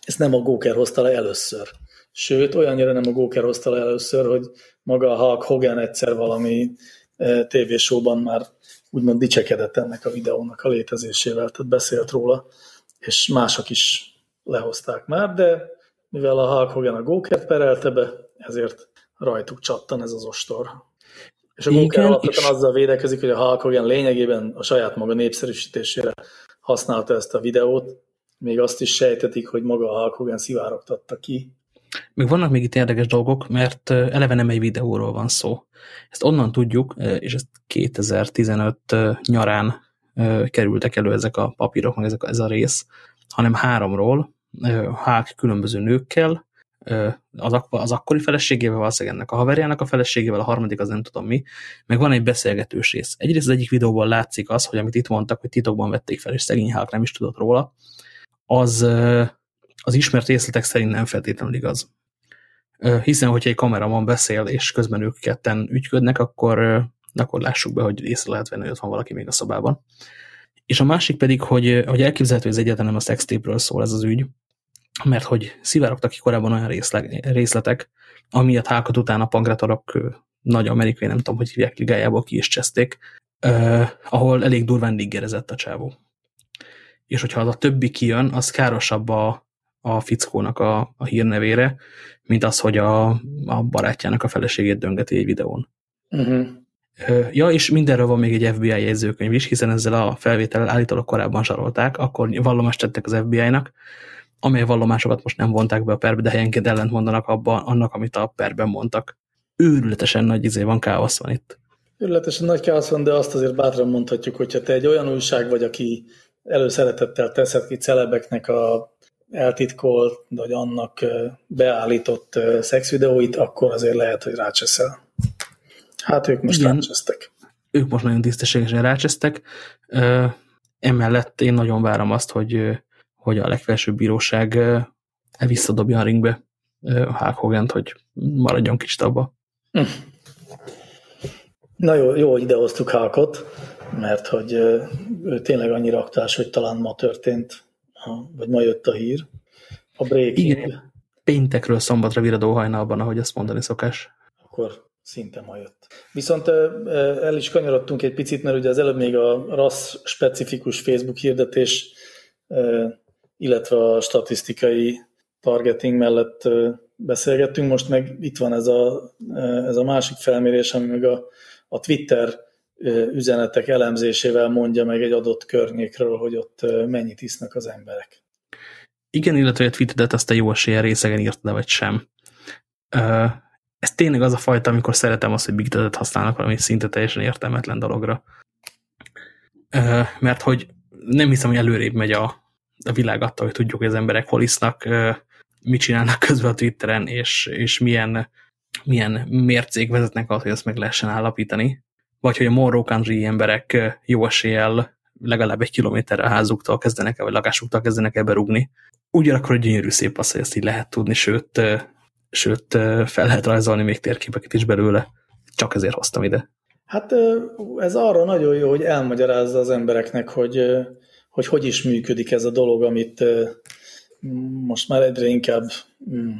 ezt nem a Góker hozta le először. Sőt, olyannyira nem a Góker hozta le először, hogy maga a Hulk Hogan egyszer valami tévésóban már úgymond dicsekedett ennek a videónak a létezésével, tehát beszélt róla, és mások is lehozták már, de mivel a Hulk Hogan a Gókert perelte be, ezért rajtuk csattan ez az ostor. És a Google alapvetően és... azzal védekezik, hogy a Hulk lényegében a saját maga népszerűsítésére használta ezt a videót, még azt is sejtetik, hogy maga a Hulk Hogan szivárogtatta ki. Még vannak még itt érdekes dolgok, mert eleve nem egy videóról van szó. Ezt onnan tudjuk, és ezt 2015 nyarán kerültek elő ezek a papírok, meg ezek, ez a rész, hanem háromról, Hulk különböző nőkkel, az, ak az akkori feleségével, valószínűleg ennek a haverjának a feleségével, a harmadik az nem tudom mi, meg van egy beszélgetős rész. Egyrészt az egyik videóban látszik az, hogy amit itt mondtak, hogy titokban vették fel, és szegény Hulk nem is tudott róla, az, az ismert részletek szerint nem feltétlenül igaz. Hiszen, hogyha egy kameraman beszél, és közben ők ketten ügyködnek, akkor, akkor lássuk be, hogy észre lehet venni, hogy ott van valaki még a szobában. És a másik pedig, hogy, hogy elképzelhető, hogy ez egyáltalán nem a szextépről szól ez az ügy, mert hogy szivárogtak ki korábban olyan részletek, amiatt hákat után a pangratorok nagy amerikai, nem tudom, hogy hívják ligájából ki is cseszték, eh, ahol elég durván liggerezett a csávó. És hogyha az a többi kijön, az károsabb a, a fickónak a, a hírnevére, mint az, hogy a, a barátjának a feleségét döngeti egy videón. Uh mhm. -huh. Ja, és mindenről van még egy FBI jegyzőkönyv is, hiszen ezzel a felvétellel állítólag korábban zsarolták, akkor vallomást tettek az FBI-nak, amely vallomásokat most nem vonták be a perbe, de helyenként ellent mondanak abban, annak, amit a perben mondtak. Őrületesen nagy izé van, káosz van itt. Őrületesen nagy káosz van, de azt azért bátran mondhatjuk, hogyha te egy olyan újság vagy, aki előszeretettel teszed ki celebeknek a eltitkolt, vagy annak beállított szexvideóit, akkor azért lehet, hogy rácseszel. Hát ők most Igen, rácseztek. Ők most nagyon tisztességesen rácseztek. Emellett én nagyon várom azt, hogy, hogy a legfelsőbb bíróság visszadobja a ringbe a Hulk hogan hogy maradjon kicsit abba. Hm. Na jó, jó, idehoztuk Hulkot, mert hogy ő tényleg annyira aktuális, hogy talán ma történt, vagy ma jött a hír. A breaking. Igen, péntekről szombatra viradó hajnalban, ahogy azt mondani szokás. Akkor szinte ma jött. Viszont el is kanyarodtunk egy picit, mert ugye az előbb még a rassz specifikus Facebook hirdetés, illetve a statisztikai targeting mellett beszélgettünk, most meg itt van ez a, ez a másik felmérés, ami meg a, a Twitter üzenetek elemzésével mondja meg egy adott környékről, hogy ott mennyit isznak az emberek. Igen, illetve a Twitteret azt a jó esélyen részegen írtad, vagy sem. Ez tényleg az a fajta, amikor szeretem azt, hogy Big Data-t használnak valami szinte teljesen értelmetlen dologra. Mert hogy nem hiszem, hogy előrébb megy a, a világ attól, hogy tudjuk, hogy az emberek hol isznak, mit csinálnak közben a Twitteren, és, és milyen, milyen mércék vezetnek ahhoz, hogy ezt meg lehessen állapítani. Vagy hogy a Monroe Country emberek jó eséllyel legalább egy kilométerre a házuktól kezdenek el, vagy lakásuktól kezdenek el berúgni. Ugyanakkor gyönyörű szép az, hogy ezt így lehet tudni, sőt, sőt fel lehet rajzolni még térképeket is belőle. Csak ezért hoztam ide. Hát ez arra nagyon jó, hogy elmagyarázza az embereknek, hogy hogy, hogy is működik ez a dolog, amit most már egyre inkább mm,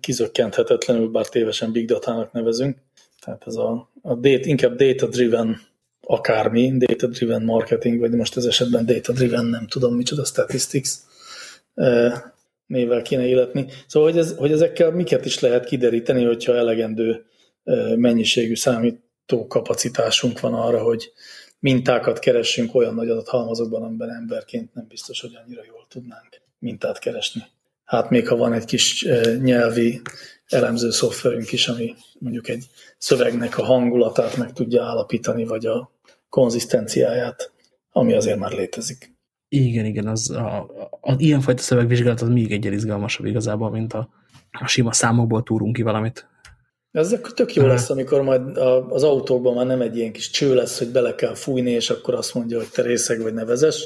kizökkenthetetlenül, bár tévesen big data-nak nevezünk. Tehát ez a, a data, inkább data-driven akármi, data-driven marketing, vagy most ez esetben data-driven, nem tudom micsoda, statistics névvel kéne illetni. Szóval, hogy, ez, hogy ezekkel miket is lehet kideríteni, hogyha elegendő mennyiségű számító kapacitásunk van arra, hogy mintákat keressünk olyan nagy adathalmazokban, amiben emberként nem biztos, hogy annyira jól tudnánk mintát keresni. Hát még ha van egy kis nyelvi elemző szoftverünk is, ami mondjuk egy szövegnek a hangulatát meg tudja állapítani, vagy a konzisztenciáját, ami azért már létezik. Igen, igen, az, a, a ilyenfajta szövegvizsgálat az még egyre izgalmasabb igazából, mint a, a sima számokból túrunk ki valamit. Ez tök jó lesz, amikor majd az autókban már nem egy ilyen kis cső lesz, hogy bele kell fújni, és akkor azt mondja, hogy te részeg vagy nevezes,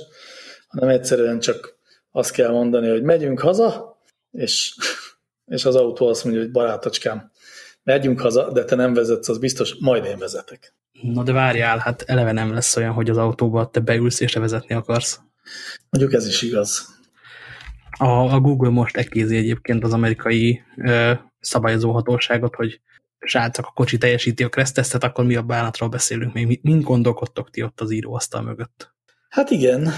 hanem egyszerűen csak azt kell mondani, hogy megyünk haza, és, és az autó azt mondja, hogy barátocskám, megyünk haza, de te nem vezetsz, az biztos, majd én vezetek. Na de várjál, hát eleve nem lesz olyan, hogy az autóba te beülsz és te vezetni akarsz. Mondjuk ez is igaz. A, a Google most ekézi egyébként az amerikai ö, szabályozó hatóságot, hogy srácok, a kocsi teljesíti a kresztesztet, akkor mi a bánatról beszélünk még? Mind gondolkodtok ti ott az íróasztal mögött? Hát igen,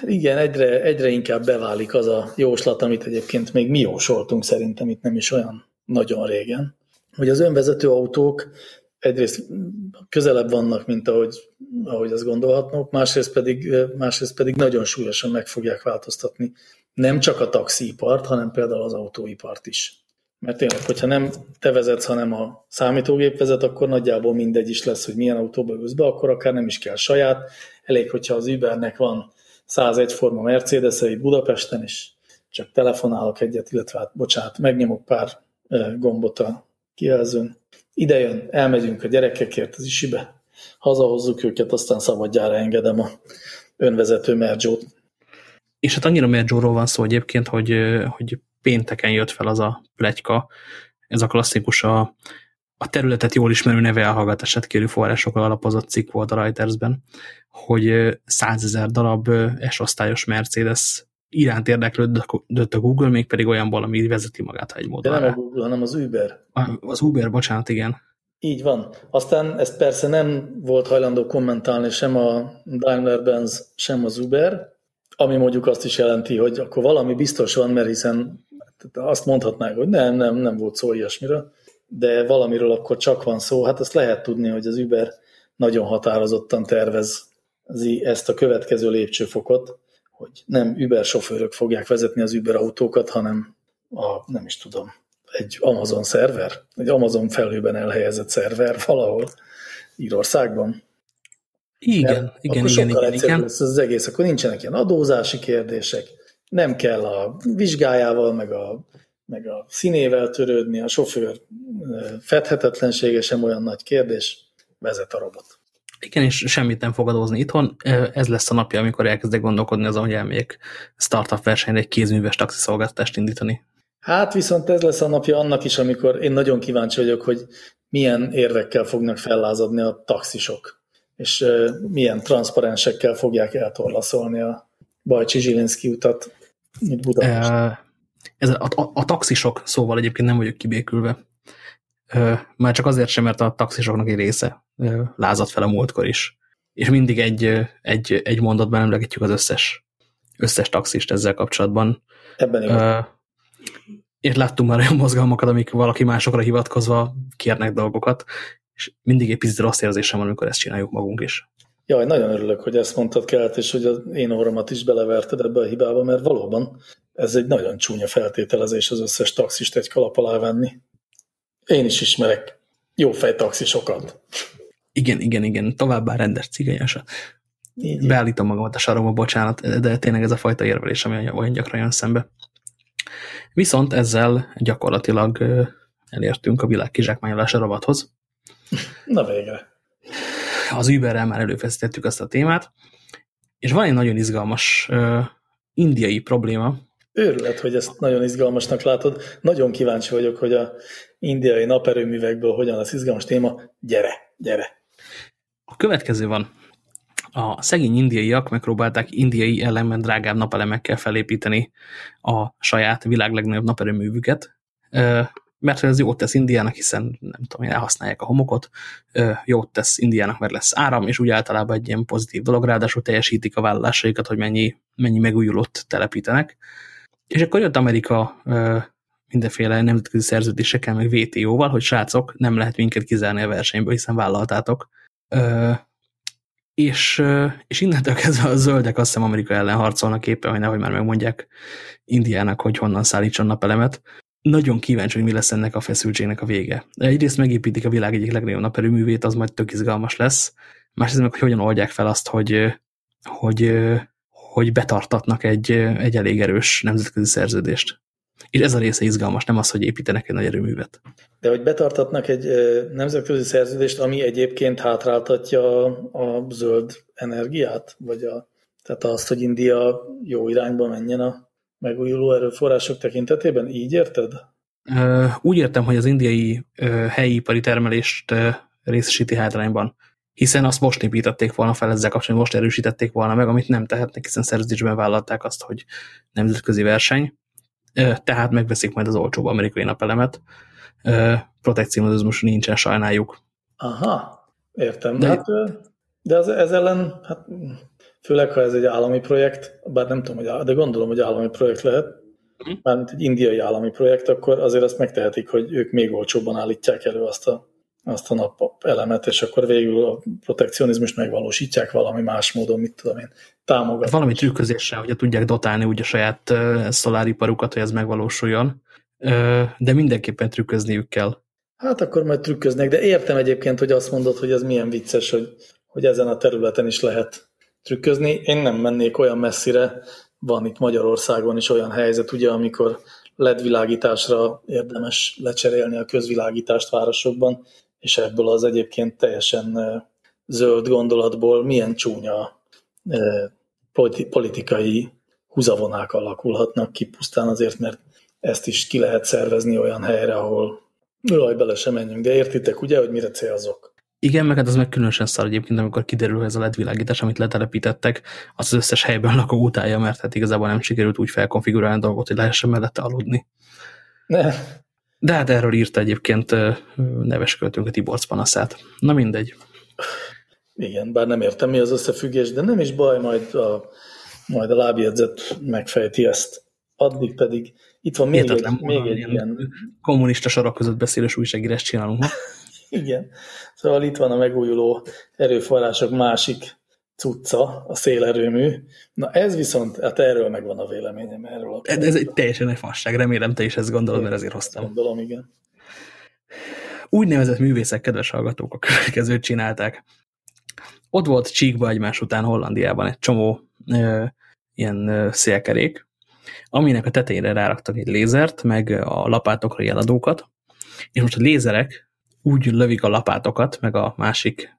igen, egyre, egyre inkább beválik az a jóslat, amit egyébként még mi jósoltunk szerintem itt nem is olyan nagyon régen, hogy az önvezető autók egyrészt közelebb vannak, mint ahogy, ahogy azt gondolhatnok, másrészt pedig, másrészt pedig nagyon súlyosan meg fogják változtatni nem csak a taxipart, hanem például az autóipart is. Mert tényleg, hogyha nem te vezetsz, hanem a számítógép vezet, akkor nagyjából mindegy is lesz, hogy milyen autóba ülsz be, akkor akár nem is kell saját. Elég, hogyha az Ubernek van 101 forma mercedes itt Budapesten, és csak telefonálok egyet, illetve hát, bocsánat, megnyomok pár gombot a kijelzőn. Ide jön, elmegyünk a gyerekekért az isibe, hazahozzuk őket, aztán szabadjára engedem a önvezető merjót. És hát annyira merjóról van szó egyébként, hogy, hogy pénteken jött fel az a plegyka, ez a klasszikus a, a területet jól ismerő neve elhallgatását kérő forrásokkal alapozott cikk volt a Reuters-ben, hogy százezer darab S-osztályos Mercedes iránt érdeklődött a Google, még pedig olyanból, ami vezeti magát egy módon. De nem a Google, hanem az Uber. Az Uber, bocsánat, igen. Így van. Aztán ezt persze nem volt hajlandó kommentálni sem a Daimler-Benz, sem az Uber, ami mondjuk azt is jelenti, hogy akkor valami biztos van, mert hiszen azt mondhatnák, hogy nem, nem, nem volt szó ilyesmiről, de valamiről akkor csak van szó. Hát azt lehet tudni, hogy az Uber nagyon határozottan tervez ezt a következő lépcsőfokot, hogy nem Uber sofőrök fogják vezetni az Uber autókat, hanem a, nem is tudom, egy Amazon szerver, egy Amazon felhőben elhelyezett szerver valahol Írországban. Igen, Mert igen, akkor igen, igen, igen. Lesz az egész, akkor nincsenek ilyen adózási kérdések, nem kell a vizsgájával, meg a, meg a színével törődni, a sofőr fedhetetlensége sem olyan nagy kérdés. vezet a robot. Igen, és semmit nem fog adózni itthon. Ez lesz a napja, amikor elkezdek gondolkodni azon, hogy elmegyek startup versenyre egy kézműves taxiszolgáltatást indítani. Hát viszont ez lesz a napja annak is, amikor én nagyon kíváncsi vagyok, hogy milyen érvekkel fognak fellázadni a taxisok, és milyen transzparensekkel fogják eltorlaszolni a Bajcsi Zsilinszki utat, mint Budapest. Ez a, a, a taxisok szóval egyébként nem vagyok kibékülve. Már csak azért sem, mert a taxisoknak egy része lázadt fel a múltkor is. És mindig egy, egy, egy mondatban emlegetjük az összes, összes taxist ezzel kapcsolatban. Ebben igaz. És láttunk már olyan mozgalmakat, amik valaki másokra hivatkozva kérnek dolgokat, és mindig egy picit rossz érzésem van, amikor ezt csináljuk magunk is. Jaj, nagyon örülök, hogy ezt mondtad Kelt, és hogy az én orromat is beleverted ebbe a hibába, mert valóban ez egy nagyon csúnya feltételezés az összes taxist egy kalap alá venni. Én is ismerek jó taxisokat. Igen, igen, igen, továbbá rendes cigányosat. Beállítom magamat a sarokba, bocsánat, de tényleg ez a fajta érvelés, ami olyan gyakran jön szembe. Viszont ezzel gyakorlatilag elértünk a világ kizsákmányolása rovathoz. Na végre. Az Uberrel már előfeszítettük azt a témát, és van egy nagyon izgalmas uh, indiai probléma. Őrület, hogy ezt nagyon izgalmasnak látod. Nagyon kíváncsi vagyok, hogy a indiai naperőművekből hogyan lesz izgalmas téma. Gyere, gyere! A következő van. A szegény indiaiak megpróbálták indiai ellenben drágább napelemekkel felépíteni a saját világ legnagyobb naperőművüket, mert ez jót tesz Indiának, hiszen nem tudom, elhasználják a homokot, jót tesz Indiának, mert lesz áram, és úgy általában egy ilyen pozitív dolog, ráadásul teljesítik a vállalásaikat, hogy mennyi, mennyi megújulót telepítenek. És akkor jött Amerika mindenféle nemzetközi szerződésekkel, meg VTO-val, hogy srácok, nem lehet minket kizárni a versenyből, hiszen vállaltátok. És, és innentől kezdve a zöldek azt hiszem Amerika ellen harcolnak éppen, hogy nehogy már megmondják Indiának, hogy honnan szállítson napelemet nagyon kíváncsi, hogy mi lesz ennek a feszültségnek a vége. Egyrészt megépítik a világ egyik legnagyobb naperőművét, az majd tök izgalmas lesz. Másrészt meg, hogy hogyan oldják fel azt, hogy, hogy, hogy betartatnak egy, egy elég erős nemzetközi szerződést. És ez a része izgalmas, nem az, hogy építenek egy nagy erőművet. De hogy betartatnak egy nemzetközi szerződést, ami egyébként hátráltatja a zöld energiát? Vagy a, tehát azt, hogy India jó irányba menjen a megújuló erőforrások tekintetében? Így érted? Úgy értem, hogy az indiai helyi ipari termelést részesíti hátrányban, hiszen azt most építették volna fel ezzel kapcsolatban, most erősítették volna meg, amit nem tehetnek, hiszen szerződésben vállalták azt, hogy nemzetközi verseny, tehát megveszik majd az olcsóbb amerikai napelemet. Protekcionizmus nincsen, sajnáljuk. Aha, értem. De, hát, de az, ez ellen, hát Főleg, ha ez egy állami projekt, bár nem tudom, hogy, de gondolom, hogy állami projekt lehet, uh-huh. mármint egy indiai állami projekt, akkor azért azt megtehetik, hogy ők még olcsóbban állítják elő azt a, azt a nap elemet, és akkor végül a protekcionizmust megvalósítják valami más módon, mit tudom én, támogatni. Valami trükközéssel, hogy tudják dotálni úgy a saját uh, szoláriparukat, hogy ez megvalósuljon, uh, de mindenképpen trükközniük kell. Hát akkor majd trükköznek, de értem egyébként, hogy azt mondod, hogy ez milyen vicces, hogy, hogy ezen a területen is lehet trükközni. Én nem mennék olyan messzire, van itt Magyarországon is olyan helyzet, ugye, amikor ledvilágításra érdemes lecserélni a közvilágítást városokban, és ebből az egyébként teljesen zöld gondolatból milyen csúnya politikai húzavonák alakulhatnak ki pusztán azért, mert ezt is ki lehet szervezni olyan helyre, ahol raj, bele sem menjünk, de értitek ugye, hogy mire célzok? Igen, meg hát az meg különösen szar egyébként, amikor kiderül, hogy ez a LED világítás, amit letelepítettek, az, az összes helyben lakó utálja, mert hát igazából nem sikerült úgy felkonfigurálni a dolgot, hogy lehessen mellette aludni. Ne. De hát erről írta egyébként neves költőnk a Tiborc panaszát. Na mindegy. Igen, bár nem értem mi az összefüggés, de nem is baj, majd a, majd a lábjegyzet megfejti ezt. Addig pedig itt van még egy, még egy ilyen... Kommunista sorok között beszélős újságírás csinálunk. Igen. Szóval itt van a megújuló erőforrások másik cucca, a szélerőmű. Na ez viszont, hát erről megvan a véleményem. Erről a ez egy teljesen egy fasság, remélem te is ezt gondolod, mert ezért hoztam. Gondolom, igen. Úgynevezett művészek, kedves hallgatók, a következőt csinálták. Ott volt csíkba egymás után Hollandiában egy csomó ö, ilyen ö, szélkerék, aminek a tetejére ráraktak egy lézert, meg a lapátokra jeladókat, és most a lézerek úgy lövik a lapátokat, meg a másik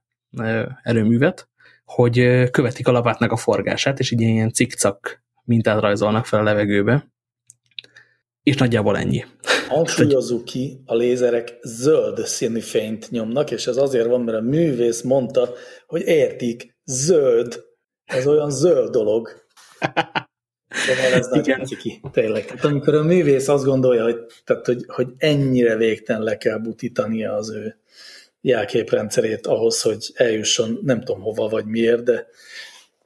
erőművet, hogy követik a lapátnak a forgását, és így ilyen cikcak mintát rajzolnak fel a levegőbe, és nagyjából ennyi. Hangsúlyozzuk ki, a lézerek zöld színű fényt nyomnak, és ez azért van, mert a művész mondta, hogy értik, zöld, ez olyan zöld dolog. Szóval ez nagyon ciki, tényleg. Tehát amikor a művész azt gondolja, hogy, tehát, hogy, hogy ennyire végtelen le kell butítania az ő jelképrendszerét ahhoz, hogy eljusson nem tudom hova vagy miért, de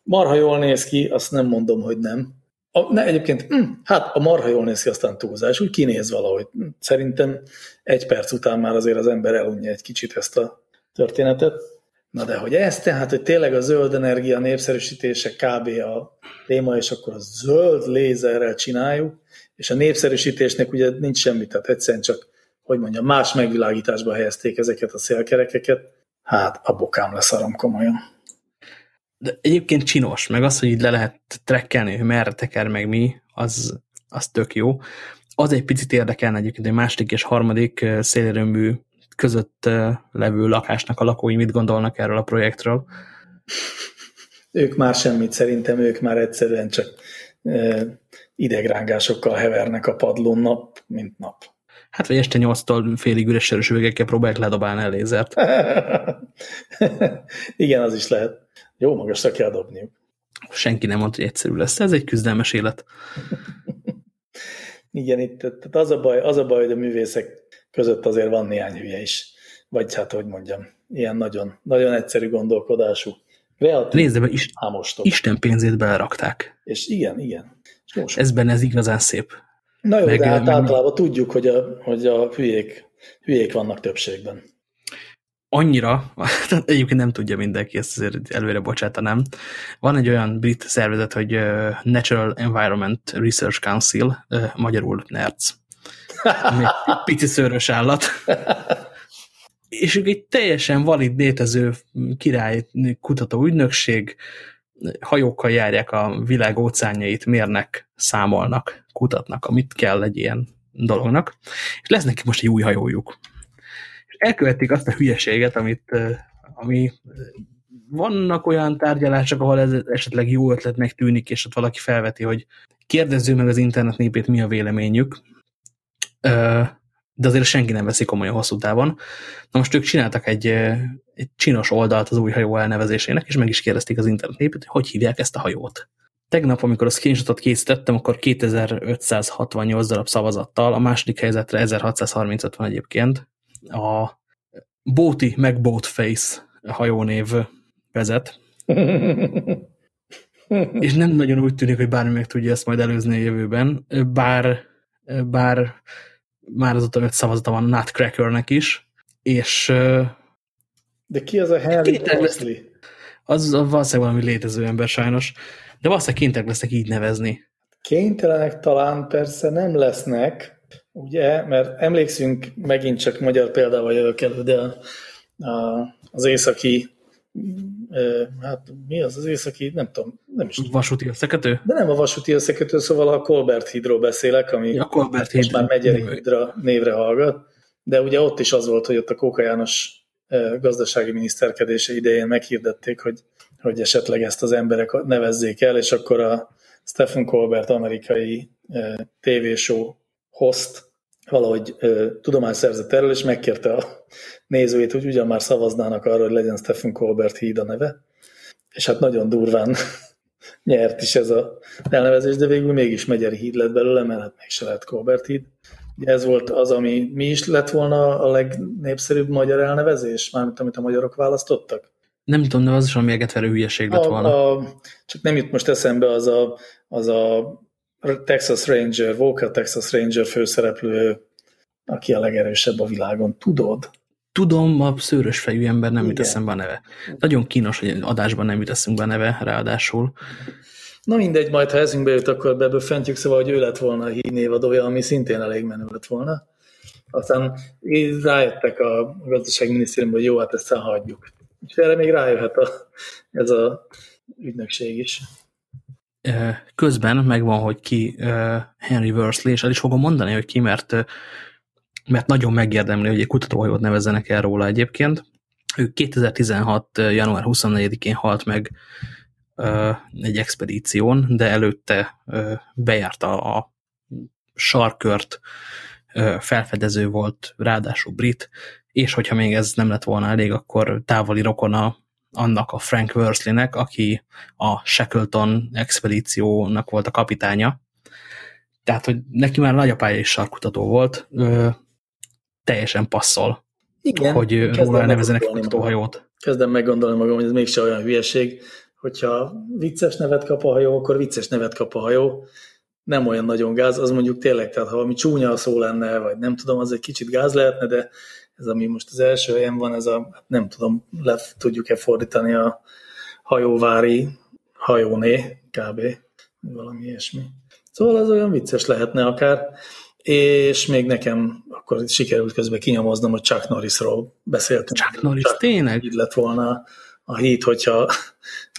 marha jól néz ki, azt nem mondom, hogy nem. A, ne, egyébként, hm, hát a marha jól néz ki, aztán túlzás, úgy kinéz valahogy. Szerintem egy perc után már azért az ember elunja egy kicsit ezt a történetet. Na de hogy ez tehát, hogy tényleg a zöld energia népszerűsítése kb. a téma, és akkor a zöld lézerrel csináljuk, és a népszerűsítésnek ugye nincs semmi, tehát egyszerűen csak, hogy mondjam, más megvilágításba helyezték ezeket a szélkerekeket, hát a bokám leszarom komolyan. De egyébként csinos, meg az, hogy így le lehet trekkelni, hogy merre teker meg mi, az, az tök jó. Az egy picit érdekelne egyébként, hogy második és harmadik szélerőmű között levő lakásnak a lakói mit gondolnak erről a projektről. Ők már semmit, szerintem ők már egyszerűen csak idegrángásokkal hevernek a padlón nap, mint nap. Hát vagy este nyolctól félig üres erősövegekkel próbálják ledobálni a lézert. Igen, az is lehet. Jó magasra kell dobniuk. Senki nem mondta, hogy egyszerű lesz. Ez egy küzdelmes élet. Igen, itt tehát az, a baj, az a baj, hogy a művészek között azért van néhány hülye is. Vagy hát, hogy mondjam, ilyen nagyon, nagyon egyszerű gondolkodású. Kreatív, Nézd, be, is, Isten pénzét belerakták. És igen, igen. És Ezben ez igazán szép. Na jó, meg, de hát meg, általában tudjuk, hogy a, hogy a hülyék, hülyék vannak többségben annyira, egyébként nem tudja mindenki, ezt azért előre bocsátanám. Van egy olyan brit szervezet, hogy Natural Environment Research Council, magyarul NERC. Pici szőrös állat. És ők egy teljesen valid létező király kutató ügynökség, hajókkal járják a világ óceánjait, mérnek, számolnak, kutatnak, amit kell egy ilyen dolognak. És lesz neki most egy új hajójuk elkövették azt a hülyeséget, amit, ami vannak olyan tárgyalások, ahol ez esetleg jó ötletnek tűnik, és ott valaki felveti, hogy kérdezzük meg az internet népét, mi a véleményük, de azért senki nem veszi komolyan hosszú távon. Na most ők csináltak egy, egy csinos oldalt az új hajó elnevezésének, és meg is kérdezték az internet hogy hogy hívják ezt a hajót. Tegnap, amikor a screenshotot készítettem, akkor 2568 darab szavazattal, a második helyzetre 1635 van egyébként, a Bóti meg Boatface hajónév vezet. És nem nagyon úgy tűnik, hogy bármi meg tudja ezt majd előzni a jövőben, bár, bár már azóta öt szavazata van Nutcrackernek is, és de ki az a Henry Bosley? Az, az valószínűleg valami létező ember sajnos, de valószínűleg kénytelenek lesznek így nevezni. Kénytelenek talán persze nem lesznek, ugye, mert emlékszünk, megint csak magyar példával jövök elő, de a, a, az északi hát mi az az északi, nem tudom, nem is tudom. Vasúti összekötő? De nem a vasúti összekötő, szóval a Colbert hídról beszélek, ami a Colbert most már Megyeri hídra névre hallgat, de ugye ott is az volt, hogy ott a Kóka János gazdasági miniszterkedése idején meghirdették, hogy, hogy esetleg ezt az emberek nevezzék el, és akkor a Stephen Colbert amerikai tévéshow host valahogy tudomást szerzett erről, és megkérte a nézőit, hogy ugyan már szavaznának arra, hogy legyen Stephen Colbert híd a neve. És hát nagyon durván nyert is ez a elnevezés, de végül mégis Megyeri híd lett belőle, mert hát még se lett Colbert híd. Ugye ez volt az, ami mi is lett volna a legnépszerűbb magyar elnevezés, mármint amit a magyarok választottak? Nem tudom, de az is valami egetverő hülyeség lett volna. A, csak nem jut most eszembe az a, az a Texas Ranger, Walker Texas Ranger főszereplő, aki a legerősebb a világon. Tudod? Tudom, a szőrös fejű ember nem jut eszembe a neve. Nagyon kínos, hogy adásban nem jut eszünkbe a neve, ráadásul. Na mindegy, majd ha eszünkbe jut, akkor beböfentjük, szóval, hogy ő lett volna a hírnévadója, ami szintén elég menő lett volna. Aztán rájöttek a gazdaságminisztériumban, hogy jó, hát ezt elhagyjuk. És erre még rájöhet a, ez a ügynökség is közben megvan, hogy ki Henry Worsley, és el is fogom mondani, hogy ki, mert mert nagyon megérdemli, hogy egy kutatóhajót nevezzenek el róla egyébként. Ő 2016. január 24-én halt meg egy expedíción, de előtte bejárta a sarkört, felfedező volt, ráadásul brit, és hogyha még ez nem lett volna elég, akkor távoli rokona annak a Frank Worsleynek, aki a Shackleton expedíciónak volt a kapitánya. Tehát, hogy neki már nagyapája is sarkutató volt, ö, teljesen passzol, Igen, hogy róla nevezenek kutatóhajót. Kezdem meggondolni magam, hogy ez mégse olyan hülyeség, hogyha vicces nevet kap a hajó, akkor vicces nevet kap a hajó, nem olyan nagyon gáz, az mondjuk tényleg, tehát ha valami csúnya szó lenne, vagy nem tudom, az egy kicsit gáz lehetne, de ez ami most az első helyen van, ez a, hát nem tudom, le tudjuk-e fordítani a hajóvári hajóné, kb. valami ilyesmi. Szóval az olyan vicces lehetne akár, és még nekem akkor sikerült közben kinyomoznom, hogy Chuck Norrisról beszéltünk. Chuck Norris, Chuck, tényleg? Így lett volna a hit, hogyha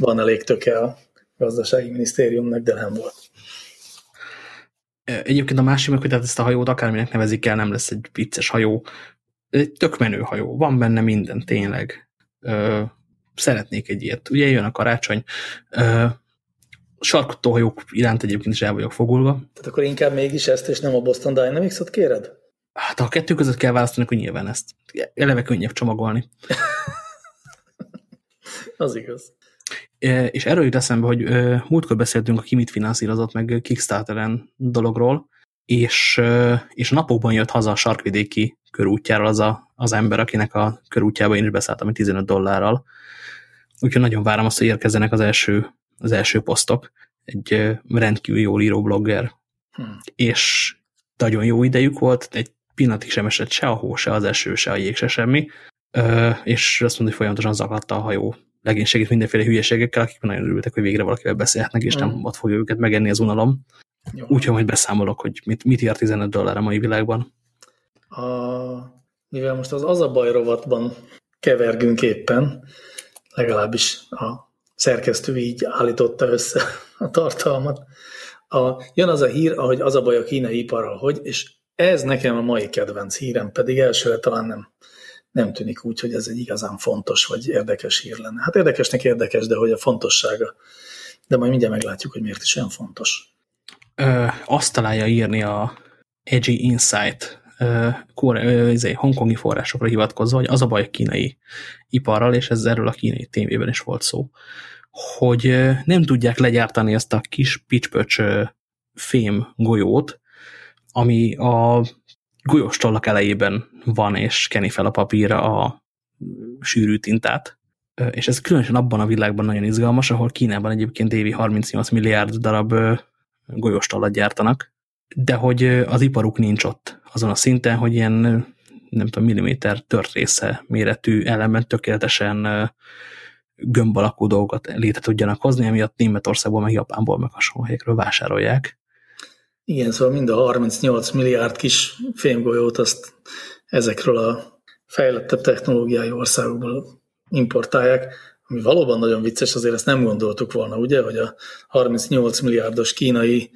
van elég töke a gazdasági minisztériumnak, de nem volt. Egyébként a másik meg, hogy tehát ezt a hajót akárminek nevezik el, nem lesz egy vicces hajó. Egy tök menő hajó, van benne minden, tényleg. Ö, szeretnék egy ilyet. Ugye jön a karácsony. Ö, sarkottóhajók iránt egyébként is el vagyok fogulva. Tehát akkor inkább mégis ezt, és nem a Boston Dynamics-ot kéred? Hát ha a kettő között kell választani, akkor nyilván ezt. Eleve könnyebb csomagolni. Az igaz. És erről jut eszembe, hogy múltkor beszéltünk a ki mit finanszírozott meg Kickstarteren dologról, és, és napokban jött haza a sarkvidéki körútjáról az a, az ember, akinek a körútjába én is beszálltam 15 dollárral. Úgyhogy nagyon várom azt, hogy érkezzenek az első, az első posztok. Egy rendkívül jól író blogger. Hmm. És nagyon jó idejük volt, egy pillanatig sem esett se a hó, se az eső, se a jég, se semmi. És azt mondja, hogy folyamatosan zakadta a hajó legénységét mindenféle hülyeségekkel, akik nagyon örültek, hogy végre valakivel beszélhetnek, és mm. nem ott fogja őket megenni az unalom. Úgyhogy majd beszámolok, hogy mit, mit írt 15 dollár a mai világban. A, mivel most az az a baj rovatban kevergünk éppen, legalábbis a szerkesztő így állította össze a tartalmat. A, jön az a hír, ahogy az a baj a kínai iparral, hogy, és ez nekem a mai kedvenc hírem, pedig elsőre talán nem nem tűnik úgy, hogy ez egy igazán fontos vagy érdekes hír lenne. Hát érdekesnek érdekes, de hogy a fontossága. De majd mindjárt meglátjuk, hogy miért is olyan fontos. Ö, azt találja írni a Edgy Insight ö, kore, izé, hongkongi forrásokra hivatkozva, hogy az a baj a kínai iparral, és ez erről a kínai tévében is volt szó, hogy nem tudják legyártani ezt a kis picspöcs fém golyót, ami a golyóstollak elejében van, és keni fel a papírra a sűrű tintát. És ez különösen abban a világban nagyon izgalmas, ahol Kínában egyébként évi 38 milliárd darab golyóstollat gyártanak, de hogy az iparuk nincs ott azon a szinten, hogy ilyen nem tudom, milliméter tört része méretű elemben tökéletesen gömb alakú dolgokat létre tudjanak hozni, emiatt Németországból, meg Japánból, meg hasonló helyekről vásárolják. Igen, szóval mind a 38 milliárd kis fémgolyót azt ezekről a fejlettebb technológiai országokból importálják, ami valóban nagyon vicces, azért ezt nem gondoltuk volna, ugye, hogy a 38 milliárdos kínai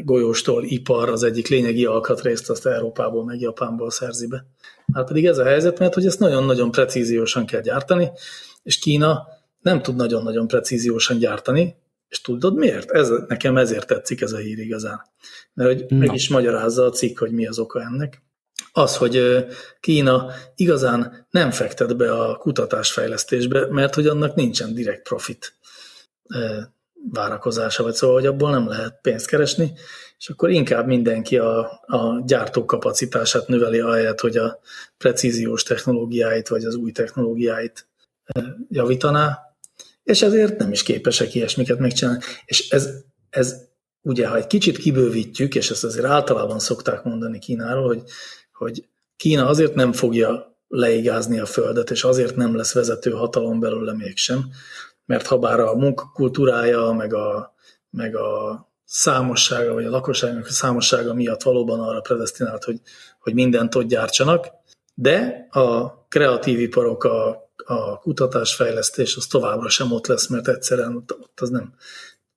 golyóstól ipar az egyik lényegi alkatrészt azt Európából meg Japánból szerzi be. Már pedig ez a helyzet, mert hogy ezt nagyon-nagyon precíziósan kell gyártani, és Kína nem tud nagyon-nagyon precíziósan gyártani, és tudod miért? Ez, nekem ezért tetszik ez a hír igazán. Mert hogy meg is magyarázza a cikk, hogy mi az oka ennek. Az, hogy Kína igazán nem fektet be a kutatásfejlesztésbe, mert hogy annak nincsen direkt profit várakozása, vagy szóval, hogy abból nem lehet pénzt keresni, és akkor inkább mindenki a, a gyártókapacitását növeli ahelyett, hogy a precíziós technológiáit, vagy az új technológiáit javítaná, és ezért nem is képesek ilyesmiket megcsinálni. És ez, ez ugye, ha egy kicsit kibővítjük, és ezt azért általában szokták mondani Kínáról, hogy, hogy Kína azért nem fogja leigázni a földet, és azért nem lesz vezető hatalom belőle mégsem, mert ha bár a munkakultúrája, meg a, meg a számossága, vagy a lakosságnak a számossága miatt valóban arra predestinált, hogy, hogy mindent ott gyártsanak, de a kreatív iparok, a a kutatásfejlesztés az továbbra sem ott lesz, mert egyszerűen ott az nem,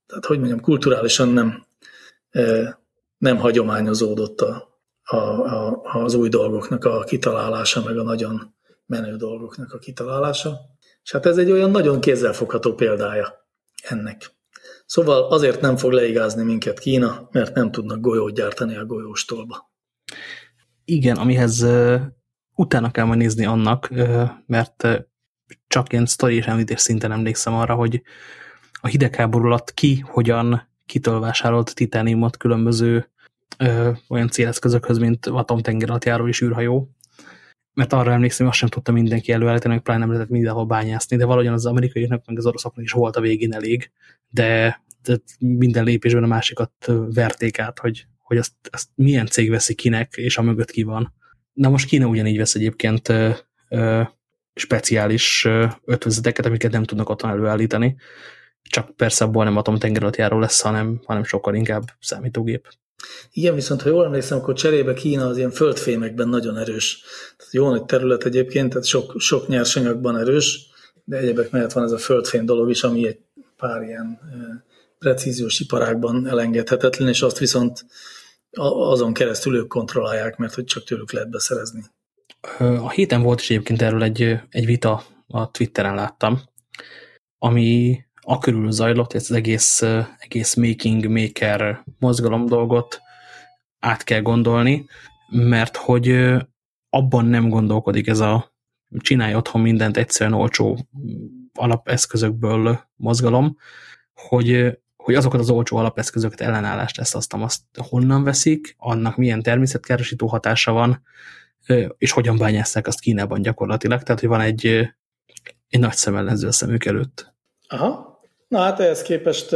tehát hogy mondjam, kulturálisan nem, nem hagyományozódott a, a, a, az új dolgoknak a kitalálása, meg a nagyon menő dolgoknak a kitalálása. És hát ez egy olyan nagyon kézzelfogható példája ennek. Szóval azért nem fog leigázni minket Kína, mert nem tudnak golyót gyártani a golyóstolba. Igen, amihez uh, utána kell majd nézni annak, uh, mert uh, csak ilyen sztori és említés szinten emlékszem arra, hogy a hidegháború alatt ki, hogyan kitől vásárolt titániumot különböző ö, olyan céleszközökhöz, mint atomtenger alatt és űrhajó. Mert arra emlékszem, azt sem tudta mindenki előállítani, hogy pláne nem lehetett mindenhol bányászni, de valahogyan az amerikaiaknak, meg az oroszoknak is volt a végén elég, de, de minden lépésben a másikat verték át, hogy, hogy azt, azt milyen cég veszi kinek, és a mögött ki van. Na most Kína ugyanígy vesz egyébként ö, ö, speciális ötvözeteket, amiket nem tudnak otthon előállítani, csak persze abból nem atomtengeralattjáró lesz, hanem, hanem sokkal inkább számítógép. Igen, viszont ha jól emlékszem, akkor cserébe Kína az ilyen földfémekben nagyon erős. Tehát jó nagy terület egyébként, tehát sok, sok nyersanyagban erős, de egyebek mellett van ez a földfém dolog is, ami egy pár ilyen precíziós iparákban elengedhetetlen, és azt viszont azon keresztül ők kontrollálják, mert hogy csak tőlük lehet beszerezni. A héten volt is egyébként erről egy, egy vita, a Twitteren láttam, ami a körül zajlott, ez az egész, egész making maker mozgalom dolgot át kell gondolni, mert hogy abban nem gondolkodik ez a csinálj otthon mindent egyszerűen olcsó alapeszközökből mozgalom, hogy, hogy azokat az olcsó alapeszközöket ellenállást ezt azt, azt honnan veszik, annak milyen természetkárosító hatása van, és hogyan bányásszák azt Kínában gyakorlatilag. Tehát, hogy van egy, egy nagy szemellenző a szemük előtt. Aha. Na hát ehhez képest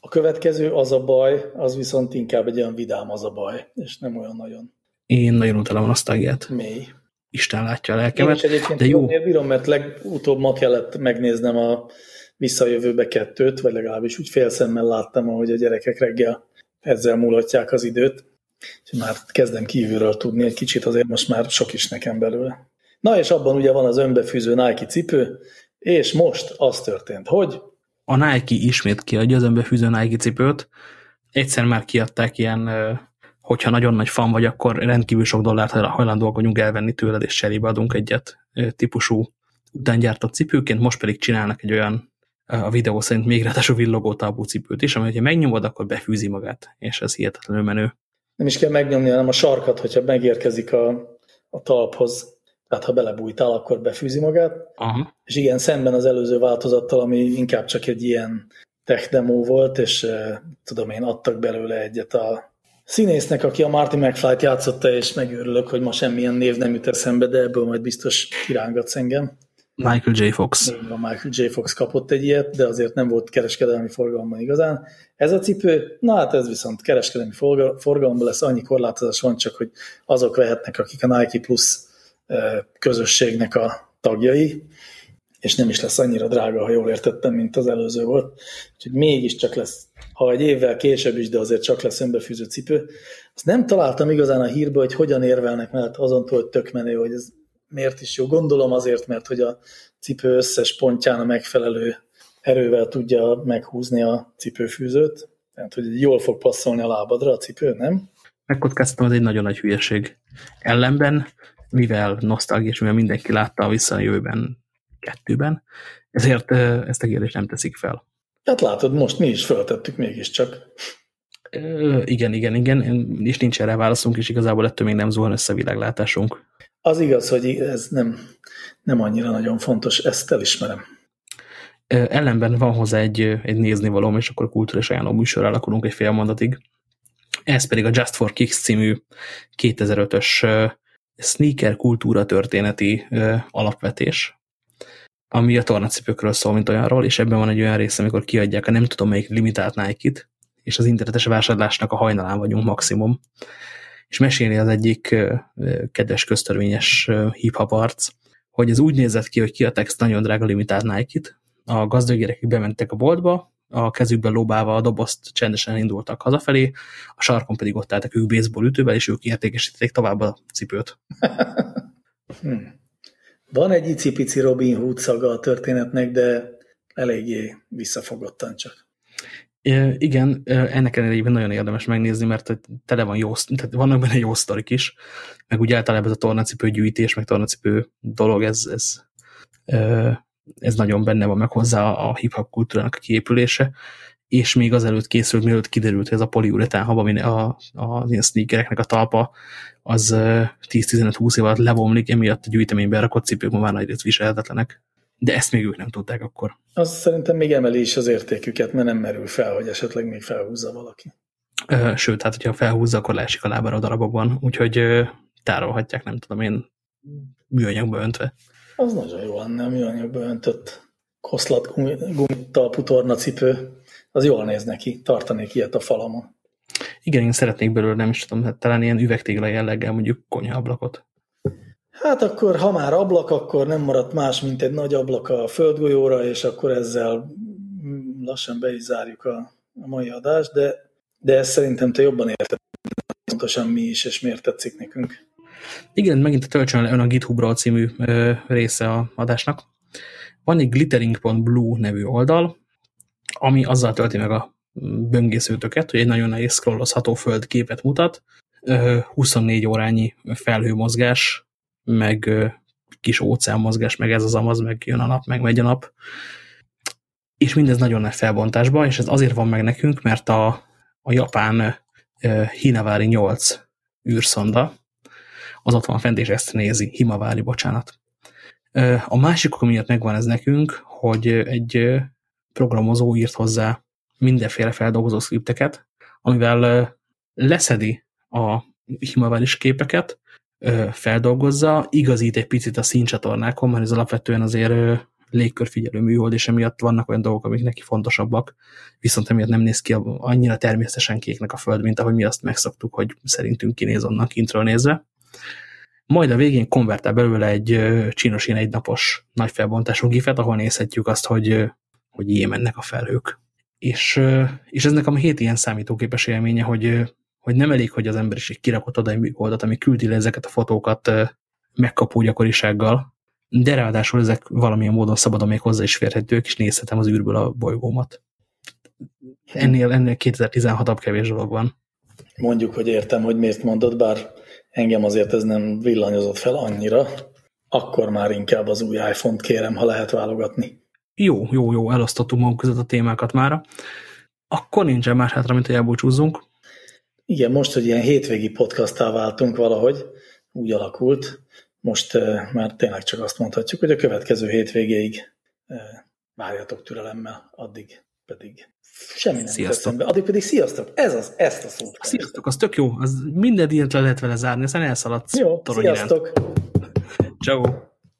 a következő az a baj, az viszont inkább egy olyan vidám az a baj, és nem olyan nagyon. Én nagyon utálom a nosztalgiát. Mély. Isten látja a lelkemet. Én is de jó. bírom, mert legutóbb ma kellett megnéznem a visszajövőbe kettőt, vagy legalábbis úgy félszemmel láttam, ahogy a gyerekek reggel ezzel múlatják az időt. És már kezdem kívülről tudni egy kicsit, azért most már sok is nekem belőle. Na és abban ugye van az önbefűző Nike cipő, és most az történt, hogy a Nike ismét kiadja az önbefűző Nike cipőt. Egyszer már kiadták ilyen, hogyha nagyon nagy fan vagy, akkor rendkívül sok dollárt hajlandóak vagyunk elvenni tőled, és cserébe adunk egyet típusú utángyártott cipőként, most pedig csinálnak egy olyan a videó szerint még ráadásul villogó tábú cipőt is, amely, ha megnyomod, akkor befűzi magát, és ez hihetetlenül menő. Nem is kell megnyomni, hanem a sarkat, hogyha megérkezik a, a talphoz tehát ha belebújtál, akkor befűzi magát. Aha. És igen, szemben az előző változattal, ami inkább csak egy ilyen tech demo volt, és tudom én, adtak belőle egyet a színésznek, aki a Marty McFly-t játszotta, és megőrülök, hogy ma semmilyen név nem jut eszembe, de ebből majd biztos kirángatsz engem. Michael J. Fox. a Michael J. Fox kapott egy ilyet, de azért nem volt kereskedelmi forgalomban igazán. Ez a cipő, na hát ez viszont kereskedelmi forgalomban lesz, annyi korlátozás van csak, hogy azok vehetnek, akik a Nike Plus közösségnek a tagjai, és nem is lesz annyira drága, ha jól értettem, mint az előző volt. Úgyhogy mégiscsak lesz, ha egy évvel később is, de azért csak lesz önbefűző cipő. Azt nem találtam igazán a hírbe, hogy hogyan érvelnek, mert azon túl, hogy tök menő, hogy ez miért is jó. Gondolom azért, mert hogy a cipő összes pontján a megfelelő erővel tudja meghúzni a cipőfűzőt. Tehát, hogy jól fog passzolni a lábadra a cipő, nem? Megkockáztam, ez egy nagyon nagy hülyeség. Ellenben mivel nosztalgiás, mivel mindenki látta a visszajövőben kettőben, ezért ezt a kérdést nem teszik fel. Hát látod, most mi is feltettük mégiscsak. igen, igen, igen, és nincs erre válaszunk, és igazából ettől még nem zuhan össze világlátásunk. Az igaz, hogy ez nem, nem annyira nagyon fontos, ezt elismerem. Ellenben van hozzá egy, egy néznivalóm, és akkor kultúrás ajánló műsor alakulunk egy fél mondatig. Ez pedig a Just for Kicks című 2005-ös sneaker kultúra történeti ö, alapvetés, ami a tornacipőkről szól, mint olyanról, és ebben van egy olyan rész, amikor kiadják a nem tudom melyik limitált Nike-t, és az internetes vásárlásnak a hajnalán vagyunk maximum. És mesélni az egyik ö, kedves köztörvényes hip-hop arc, hogy ez úgy nézett ki, hogy kiadták ezt nagyon drága limitált Nike-t, a gazdag bementek a boltba, a kezükben lóbálva a dobozt csendesen indultak hazafelé, a sarkon pedig ott álltak ők baseball ütővel, és ők értékesítették tovább a cipőt. hmm. Van egy icipici Robin Hood szaga a történetnek, de eléggé visszafogottan csak. Igen, ennek ellenére nagyon érdemes megnézni, mert tele van jó, tehát vannak benne jó sztorik is, meg úgy általában ez a tornacipő gyűjtés, meg tornacipő dolog, ez, ez, ez nagyon benne van meg hozzá a hip-hop kultúrának a kiépülése, és még azelőtt készült, mielőtt kiderült, hogy ez a poliuretán hab, ami a, a, ilyen sneakereknek a talpa, az 10-15-20 év alatt levomlik, emiatt a gyűjteményben rakott cipők ma már nagy részt viselhetetlenek. De ezt még ők nem tudták akkor. Az szerintem még emeli is az értéküket, mert nem merül fel, hogy esetleg még felhúzza valaki. Sőt, hát hogyha felhúzza, akkor leesik a lábára a darabokban, úgyhogy tárolhatják, nem tudom én, műanyagba öntve. Az nagyon jó lenne, a műanyagba öntött koszlat gumitalpú tornacipő. Az jól néz neki, tartanék ilyet a falamon. Igen, én szeretnék belőle, nem is tudom, hát talán ilyen üvegtégla jelleggel mondjuk konyhaablakot. Hát akkor, ha már ablak, akkor nem maradt más, mint egy nagy ablak a földgolyóra, és akkor ezzel lassan be is zárjuk a, a mai adást, de, de ezt szerintem te jobban érted, pontosan mi is, és miért tetszik nekünk. Igen, megint töltsön le ön a GitHub-ról című ö, része a adásnak. Van egy glittering.blue nevű oldal, ami azzal tölti meg a böngészőtöket, hogy egy nagyon nehéz scrollozható földképet mutat, 24 órányi felhőmozgás, meg kis óceánmozgás, meg ez az amaz, meg jön a nap, meg megy a nap. És mindez nagyon nagy felbontásban, és ez azért van meg nekünk, mert a, a japán Hinavári 8 űrszonda, az ott van fent, és ezt nézi, Himavári, bocsánat. A másik miatt megvan ez nekünk, hogy egy programozó írt hozzá mindenféle feldolgozó szkripteket, amivel leszedi a himaváris képeket, feldolgozza, igazít egy picit a színcsatornákon, mert ez alapvetően azért légkörfigyelő műhold, és emiatt vannak olyan dolgok, amik neki fontosabbak, viszont emiatt nem néz ki annyira természetesen kéknek a föld, mint ahogy mi azt megszoktuk, hogy szerintünk kinéz onnan kintről nézve. Majd a végén konvertál belőle egy csinos ilyen egynapos nagy felbontású gifet, ahol nézhetjük azt, hogy, hogy ilyen mennek a felhők. És, és ez nekem a hét ilyen számítógépes élménye, hogy hogy nem elég, hogy az emberiség kirakott oda egy műholdat, ami küldi le ezeket a fotókat megkapó gyakorisággal, de ráadásul ezek valamilyen módon szabadon még hozzá is férhetők, és nézhetem az űrből a bolygómat. Ennél, ennél 2016-abb kevés dolog van. Mondjuk, hogy értem, hogy miért mondod, bár engem azért ez nem villanyozott fel annyira, akkor már inkább az új iPhone-t kérem, ha lehet válogatni. Jó, jó, jó, elosztottuk magunk között a témákat mára. Akkor nincsen más hátra, mint hogy elbúcsúzzunk. Igen, most, hogy ilyen hétvégi podcastá váltunk valahogy, úgy alakult, most uh, már tényleg csak azt mondhatjuk, hogy a következő hétvégéig uh, várjatok türelemmel, addig pedig semmi nem sziasztok. be. Addig pedig sziasztok, ez az, ezt a szót. Sziasztok, az tök jó, az minden ilyet le lehet vele zárni, aztán elszaladsz. Jó, sziasztok. Ciao.